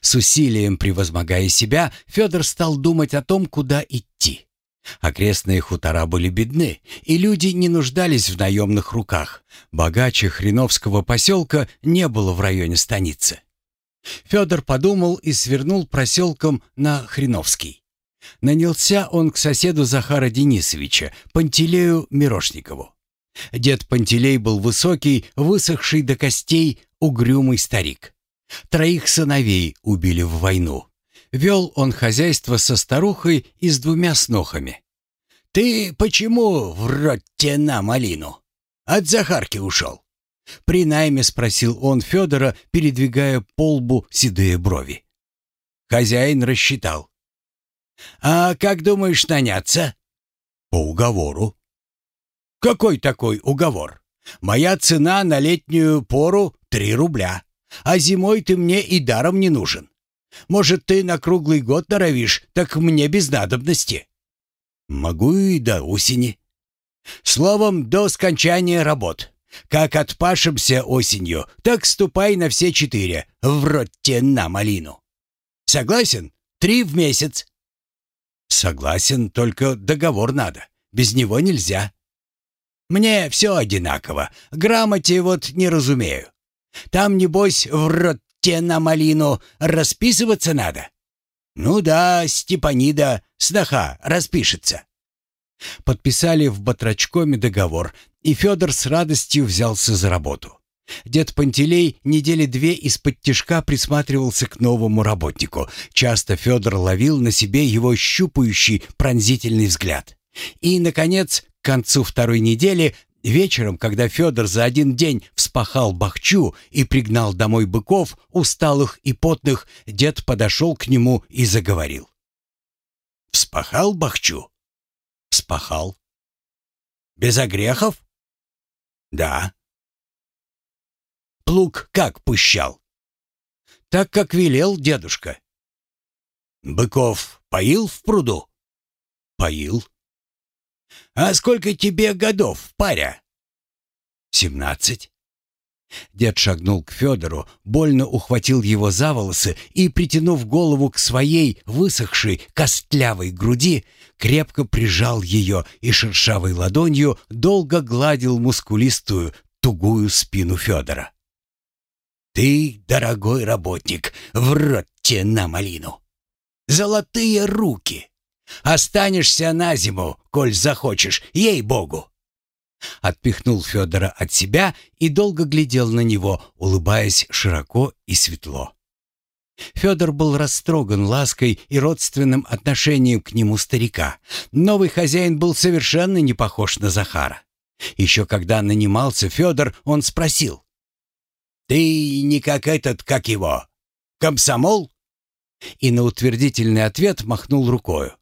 С усилием превозмогая себя, Федор стал думать о том, куда идти. Окрестные хутора были бедны, и люди не нуждались в наемных руках. Богаче Хреновского поселка не было в районе станицы. Федор подумал и свернул проселком на Хреновский. Нанялся он к соседу Захара Денисовича, Пантелею Мирошникову. Дед Пантелей был высокий, высохший до костей, угрюмый старик. Троих сыновей убили в войну. Вел он хозяйство со старухой и с двумя снохами. «Ты почему в рот на малину? От Захарки ушел?» При найме спросил он Федора, передвигая по лбу седые брови. Хозяин рассчитал. «А как думаешь наняться?» «По уговору». «Какой такой уговор? Моя цена на летнюю пору — три рубля, а зимой ты мне и даром не нужен. Может, ты на круглый год норовишь, так мне без надобности. Могу и до осени. Словом, до скончания работ. Как отпашемся осенью, так ступай на все четыре, в рот те на малину. Согласен? Три в месяц. Согласен, только договор надо. Без него нельзя. Мне все одинаково. Грамоте вот не разумею. Там, небось, в рот те на малину расписываться надо? Ну да, Степанида, сноха, распишется. Подписали в Батрачкоме договор, и Федор с радостью взялся за работу. Дед Пантелей недели две из-под тишка присматривался к новому работнику. Часто Федор ловил на себе его щупающий пронзительный взгляд. И, наконец, к концу второй недели, вечером, когда Федор за один день вспахал бахчу и пригнал домой быков, усталых и потных, дед подошел к нему и заговорил. «Вспахал бахчу?» «Вспахал». «Без огрехов?» «Да». Плуг как пущал? Так, как велел дедушка. Быков поил в пруду? Поил. А сколько тебе годов, паря? Семнадцать. Дед шагнул к Федору, больно ухватил его за волосы и, притянув голову к своей высохшей костлявой груди, крепко прижал ее и шершавой ладонью долго гладил мускулистую, тугую спину Федора. Ты, дорогой работник, в рот тебе на малину. Золотые руки. Останешься на зиму, коль захочешь, ей-богу. Отпихнул Федора от себя и долго глядел на него, улыбаясь широко и светло. Федор был растроган лаской и родственным отношением к нему старика. Новый хозяин был совершенно не похож на Захара. Еще когда нанимался Федор, он спросил. «Ты не как этот, как его? Комсомол?» И на утвердительный ответ махнул рукою.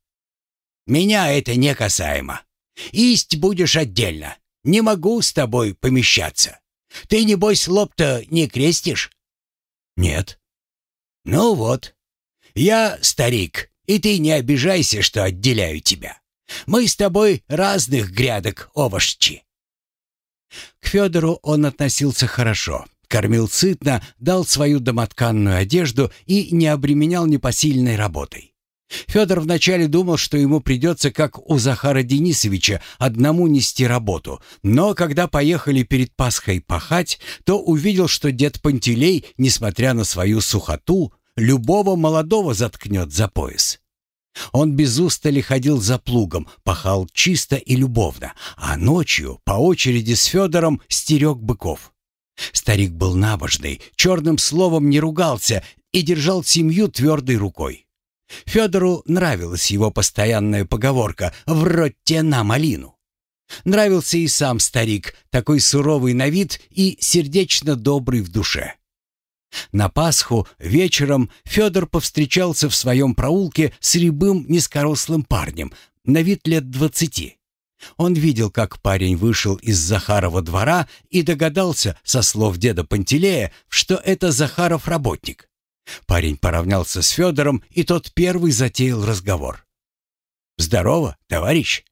«Меня это не касаемо. Исть будешь отдельно. Не могу с тобой помещаться. Ты, небось, лоб-то не крестишь?» «Нет». «Ну вот. Я старик, и ты не обижайся, что отделяю тебя. Мы с тобой разных грядок овощи». К Федору он относился хорошо, кормил сытно, дал свою домотканную одежду и не обременял непосильной работой. Федор вначале думал, что ему придется, как у Захара Денисовича, одному нести работу, но когда поехали перед Пасхой пахать, то увидел, что дед Пантелей, несмотря на свою сухоту, любого молодого заткнет за пояс. Он без устали ходил за плугом, пахал чисто и любовно, а ночью по очереди с Федором стерег быков. Старик был набожный, черным словом не ругался и держал семью твердой рукой. Федору нравилась его постоянная поговорка «в ротте на малину». Нравился и сам старик, такой суровый на вид и сердечно добрый в душе. На Пасху вечером Федор повстречался в своем проулке с рябым низкорослым парнем, на вид лет двадцати. Он видел, как парень вышел из Захарова двора и догадался, со слов деда Пантелея, что это Захаров работник. Парень поравнялся с Федором, и тот первый затеял разговор. «Здорово, товарищ!»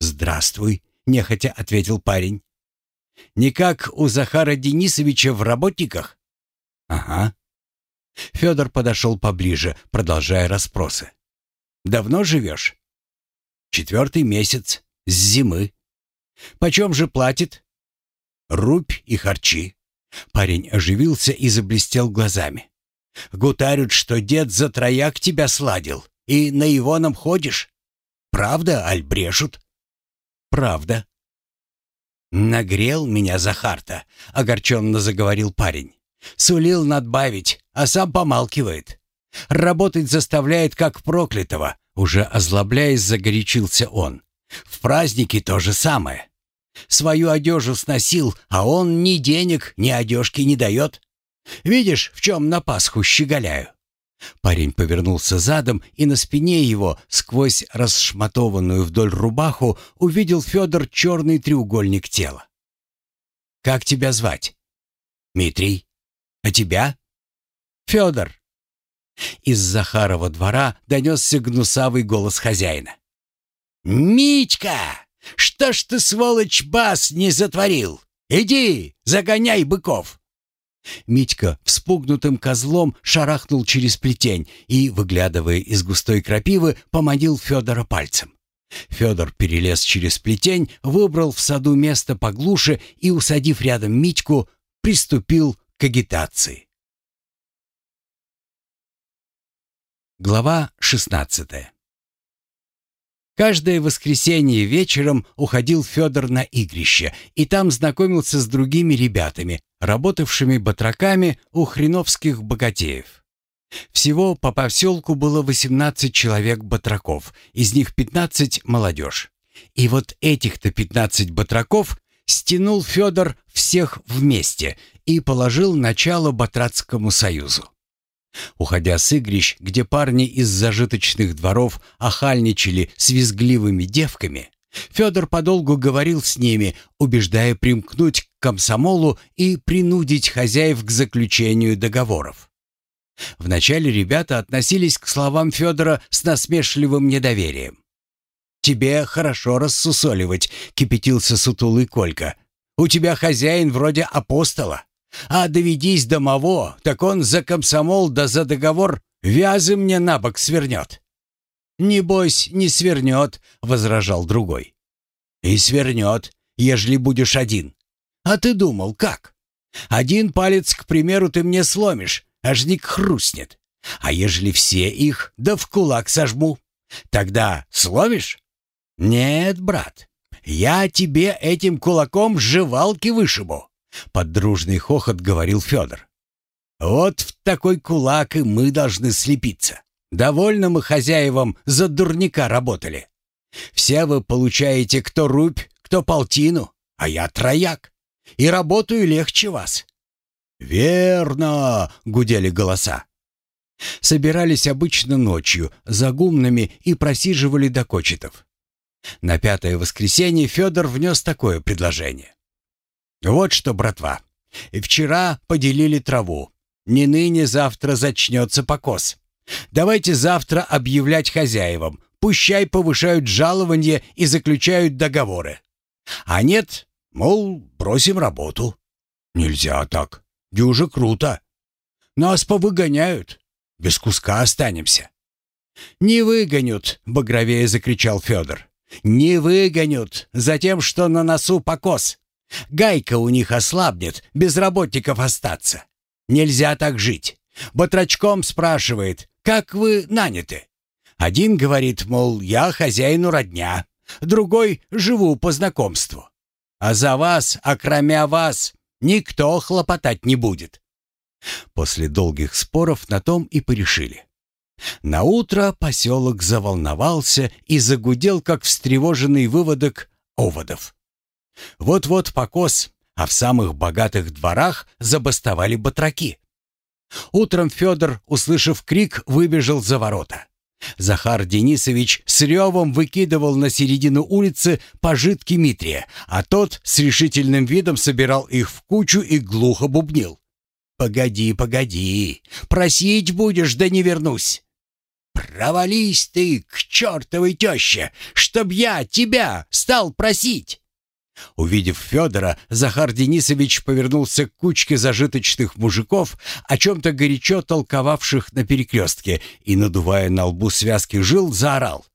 «Здравствуй», — нехотя ответил парень. «Не как у Захара Денисовича в работниках?» «Ага». Федор подошел поближе, продолжая расспросы. «Давно живешь?» Четвертый месяц. С зимы. Почем же платит? Рубь и харчи. Парень оживился и заблестел глазами. Гутарят, что дед за трояк тебя сладил, и на Ивоном ходишь. Правда, аль брешут? Правда. Нагрел меня Захарта, огорченно заговорил парень. Сулил надбавить, а сам помалкивает. Работать заставляет как проклятого, уже озлобляясь, загорячился он. В праздники то же самое. Свою одежу сносил, а он ни денег, ни одежки не дает. Видишь, в чем на Пасху щеголяю?» Парень повернулся задом, и на спине его, сквозь расшматованную вдоль рубаху, увидел Федор черный треугольник тела. «Как тебя звать?» «Митрий. А тебя?» «Федор». Из Захарова двора донесся гнусавый голос хозяина. «Митька, что ж ты, сволочь, бас не затворил? Иди, загоняй быков!» Митька вспугнутым козлом шарахнул через плетень и, выглядывая из густой крапивы, поманил Федора пальцем. Федор перелез через плетень, выбрал в саду место поглуше и, усадив рядом Митьку, приступил к агитации. Глава 16 Каждое воскресенье вечером уходил Федор на игрище, и там знакомился с другими ребятами, работавшими батраками у хреновских богатеев. Всего по поселку было 18 человек батраков, из них 15 — молодежь. И вот этих-то 15 батраков стянул Федор всех вместе и положил начало Батрацкому союзу. Уходя с игрищ, где парни из зажиточных дворов охальничали с визгливыми девками, Федор подолгу говорил с ними, убеждая примкнуть к комсомолу и принудить хозяев к заключению договоров. Вначале ребята относились к словам Федора с насмешливым недоверием. «Тебе хорошо рассусоливать», — кипятился сутулый Колька. «У тебя хозяин вроде апостола. А доведись домово, так он за комсомол да за договор вязы мне на бок свернет». «Небось, не свернет», — возражал другой. «И свернет, ежели будешь один. А ты думал, как? Один палец, к примеру, ты мне сломишь, аж ник хрустнет. А ежели все их, да в кулак сожму, тогда сломишь? Нет, брат, я тебе этим кулаком жевалки вышибу. Под дружный хохот говорил Федор. «Вот в такой кулак и мы должны слепиться. Довольно мы хозяевам за дурника работали. Все вы получаете кто рубь, кто полтину, а я трояк. И работаю легче вас». «Верно!» — гудели голоса. Собирались обычно ночью, за гумнами и просиживали до кочетов. На пятое воскресенье Федор внес такое предложение. «Вот что, братва, вчера поделили траву. Не ныне, завтра зачнется покос. Давайте завтра объявлять хозяевам, пущай повышают жалования и заключают договоры. А нет, мол, бросим работу. Нельзя так, дюже круто. Нас повыгоняют, без куска останемся. «Не выгонят!» — багровее закричал Федор. «Не выгонят за тем, что на носу покос. Гайка у них ослабнет, без работников остаться. Нельзя так жить. Батрачком спрашивает, как вы наняты? Один говорит, мол, я хозяину родня, другой живу по знакомству. А за вас, окромя вас, никто хлопотать не будет. После долгих споров на том и порешили. На утро поселок заволновался и загудел, как встревоженный выводок оводов. Вот-вот покос, а в самых богатых дворах забастовали батраки. Утром Федор, услышав крик, выбежал за ворота. Захар Денисович с ревом выкидывал на середину улицы пожитки Митрия, а тот с решительным видом собирал их в кучу и глухо бубнил. «Погоди, погоди, просить будешь, да не вернусь!» «Провались ты к чертовой теще, чтоб я тебя стал просить!» Увидев Федора, Захар Денисович повернулся к кучке зажиточных мужиков, о чем-то горячо толковавших на перекрестке, и, надувая на лбу связки жил, заорал.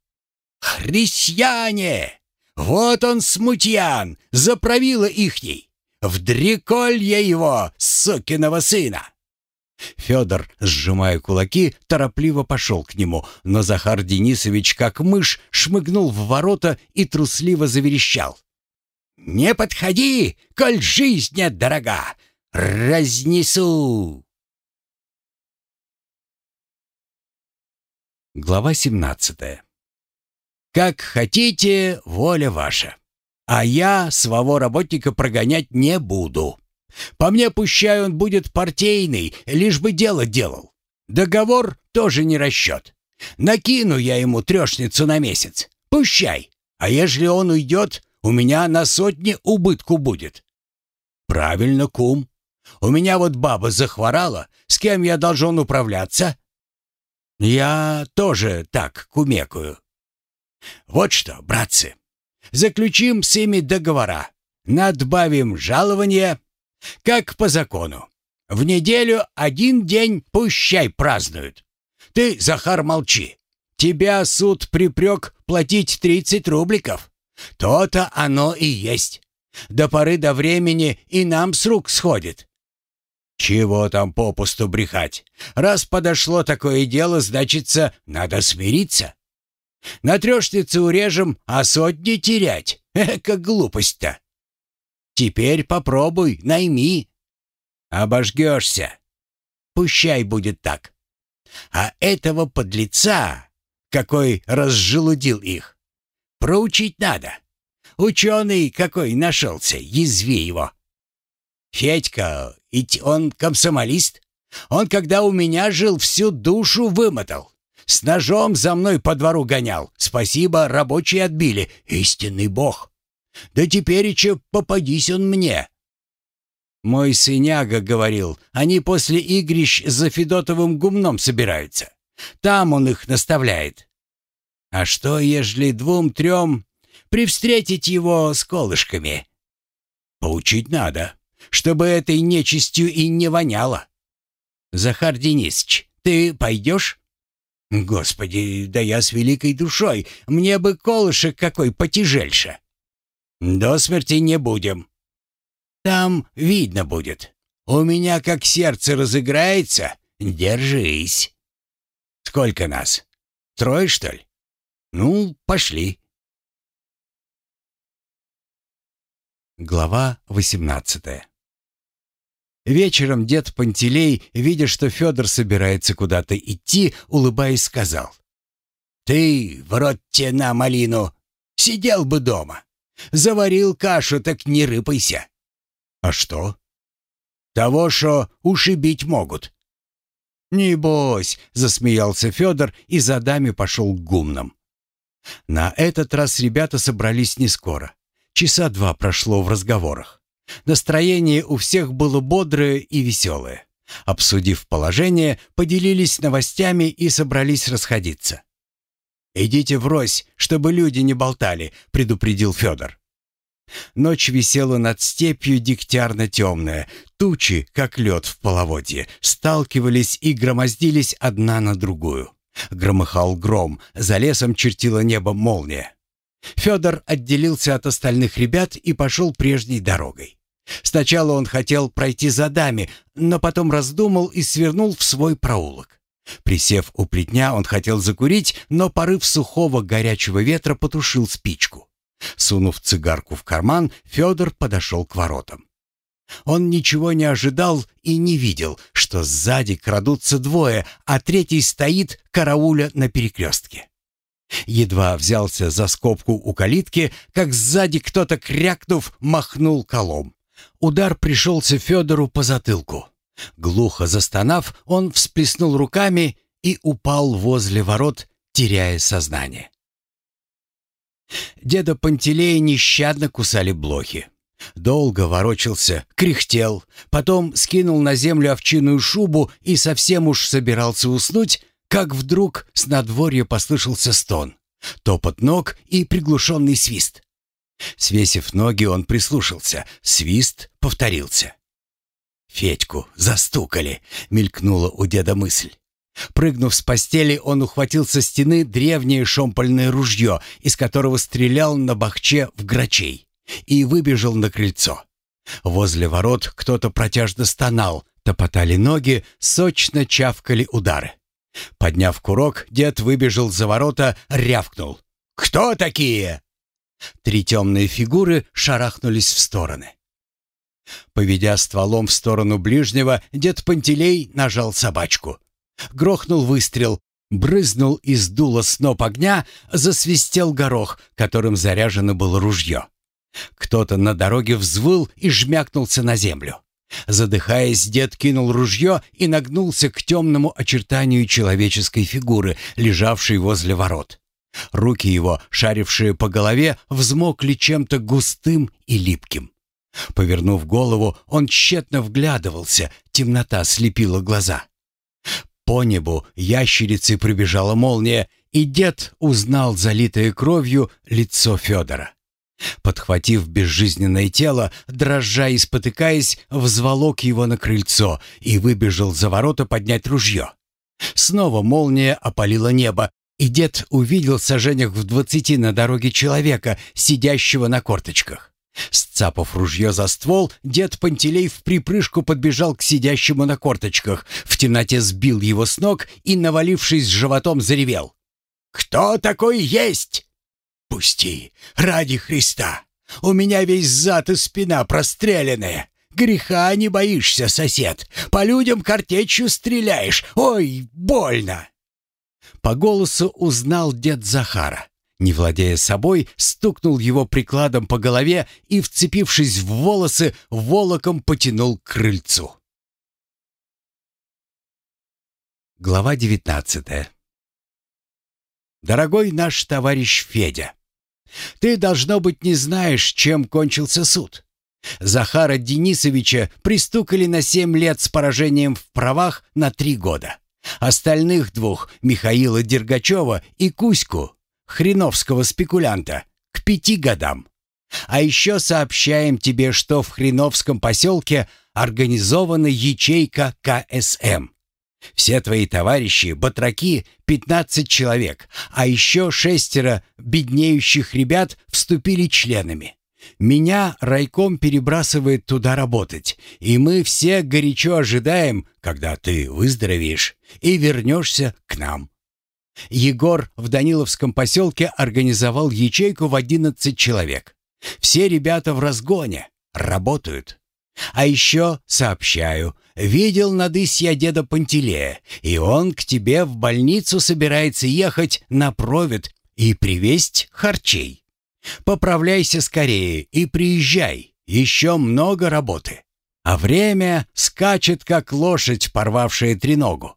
«Христиане! Вот он, смутьян, заправила ихней! Вдреколье его, сукиного сына!» Федор, сжимая кулаки, торопливо пошел к нему, но Захар Денисович, как мышь, шмыгнул в ворота и трусливо заверещал. «Не подходи, коль жизнь нет дорога! Разнесу!» Глава 17 «Как хотите, воля ваша. А я своего работника прогонять не буду. По мне, пущай он будет партийный, лишь бы дело делал. Договор тоже не расчет. Накину я ему трешницу на месяц. Пущай. А ежели он уйдет, у меня на сотни убытку будет». «Правильно, кум. У меня вот баба захворала, с кем я должен управляться?» «Я тоже так кумекаю». «Вот что, братцы, заключим с ими договора, надбавим жалование, как по закону. В неделю один день пущай празднуют. Ты, Захар, молчи. Тебя суд припрек платить тридцать рубликов. То-то оно и есть. До поры до времени и нам с рук сходит. Чего там попусту брехать? Раз подошло такое дело, значится, надо смириться. На трешнице урежем, а сотни терять. Эка глупость-то. Теперь попробуй, найми. Обожгешься. Пущай будет так. А этого подлеца, какой разжелудил их, проучить надо. Ученый какой нашелся, язви его. Федька, ведь он комсомолист. Он, когда у меня жил, всю душу вымотал. С ножом за мной по двору гонял. Спасибо, рабочие отбили. Истинный бог. Да теперь еще попадись он мне. Мой сыняга говорил, они после игрищ за Федотовым гумном собираются. Там он их наставляет. А что, ежели двум-трем привстретить его с колышками? Поучить надо, чтобы этой нечистью и не воняло. Захар Денисович, ты пойдешь? Господи, да я с великой душой, мне бы колышек какой потяжельше. До смерти не будем. Там видно будет. У меня как сердце разыграется, держись. Сколько нас? Трое, что ли? Ну, пошли. Глава восемнадцатая. Вечером дед Пантелей, видя, что Федор собирается куда-то идти, улыбаясь, сказал. «Ты, в рот те на малину, сидел бы дома. Заварил кашу, так не рыпайся. «А что?» «Того, что ушибить могут». «Небось», — засмеялся Федор и за даме пошел к гумнам. На этот раз ребята собрались не скоро. Часа два прошло в разговорах. Настроение у всех было бодрое и веселое. Обсудив положение, поделились новостями и собрались расходиться. «Идите врозь, чтобы люди не болтали», — предупредил Федор. Ночь висела над степью дегтярно-темная. Тучи, как лед в половодье, сталкивались и громоздились одна на другую. Громыхал гром, за лесом чертила небо молния. Федор отделился от остальных ребят и пошел прежней дорогой. Сначала он хотел пройти за дами, но потом раздумал и свернул в свой проулок. Присев у плетня, он хотел закурить, но порыв сухого горячего ветра потушил спичку. Сунув цигарку в карман, Федор подошел к воротам. Он ничего не ожидал и не видел, что сзади крадутся двое, а третий стоит карауля на перекрестке. Едва взялся за скобку у калитки, как сзади кто-то, крякнув, махнул колом. Удар пришелся Федору по затылку. Глухо застонав, он всплеснул руками и упал возле ворот, теряя сознание. Деда Пантелея нещадно кусали блохи. Долго ворочался, кряхтел, потом скинул на землю овчиную шубу и совсем уж собирался уснуть, как вдруг с надворья послышался стон, топот ног и приглушенный свист. Свесив ноги, он прислушался, свист повторился. «Федьку застукали», — мелькнула у деда мысль. Прыгнув с постели, он ухватил со стены древнее шомпольное ружье, из которого стрелял на бахче в грачей, и выбежал на крыльцо. Возле ворот кто-то протяжно стонал, топотали ноги, сочно чавкали удары. Подняв курок, дед выбежал за ворота, рявкнул. «Кто такие?» Три темные фигуры шарахнулись в стороны. Поведя стволом в сторону ближнего, дед Пантелей нажал собачку. Грохнул выстрел, брызнул из дула сноп огня, засвистел горох, которым заряжено было ружье. Кто-то на дороге взвыл и жмякнулся на землю. Задыхаясь, дед кинул ружье и нагнулся к темному очертанию человеческой фигуры, лежавшей возле ворот. Руки его, шарившие по голове, взмокли чем-то густым и липким. Повернув голову, он тщетно вглядывался, темнота слепила глаза. По небу ящерицей пробежала молния, и дед узнал залитое кровью лицо Федора. Подхватив безжизненное тело, дрожа и спотыкаясь, взволок его на крыльцо и выбежал за ворота поднять ружье. Снова молния опалила небо, и дед увидел сожжениях в двадцати на дороге человека, сидящего на корточках. Сцапав ружье за ствол, дед Пантелей в припрыжку подбежал к сидящему на корточках, в темноте сбил его с ног и, навалившись животом, заревел. Кто такой есть?» «Пусти, ради Христа! У меня весь зад и спина простреленные. Греха не боишься, сосед. По людям картечью стреляешь. Ой, больно!» По голосу узнал дед Захара. Не владея собой, стукнул его прикладом по голове и, вцепившись в волосы, волоком потянул к крыльцу. Глава девятнадцатая Дорогой наш товарищ Федя, ты, должно быть, не знаешь, чем кончился суд. Захара Денисовича пристукали на семь лет с поражением в правах на три года. Остальных двух, Михаила Дергачева и Кузьку, хреновского спекулянта, к пяти годам. А еще сообщаем тебе, что в Хреновском поселке организована ячейка КСМ. Все твои товарищи, батраки, 15 человек, а еще шестеро беднеющих ребят вступили членами. Меня райком перебрасывает туда работать, и мы все горячо ожидаем, когда ты выздоровеешь и вернешься к нам. Егор в Даниловском поселке организовал ячейку в 11 человек. Все ребята в разгоне, работают. А еще сообщаю, видел надысь я деда Пантелея, и он к тебе в больницу собирается ехать на провед и привезть харчей. Поправляйся скорее и приезжай, еще много работы. А время скачет, как лошадь, порвавшая треногу.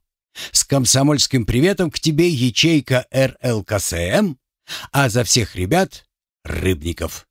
С комсомольским приветом к тебе ячейка РЛКСМ, а за всех ребят — Рыбников.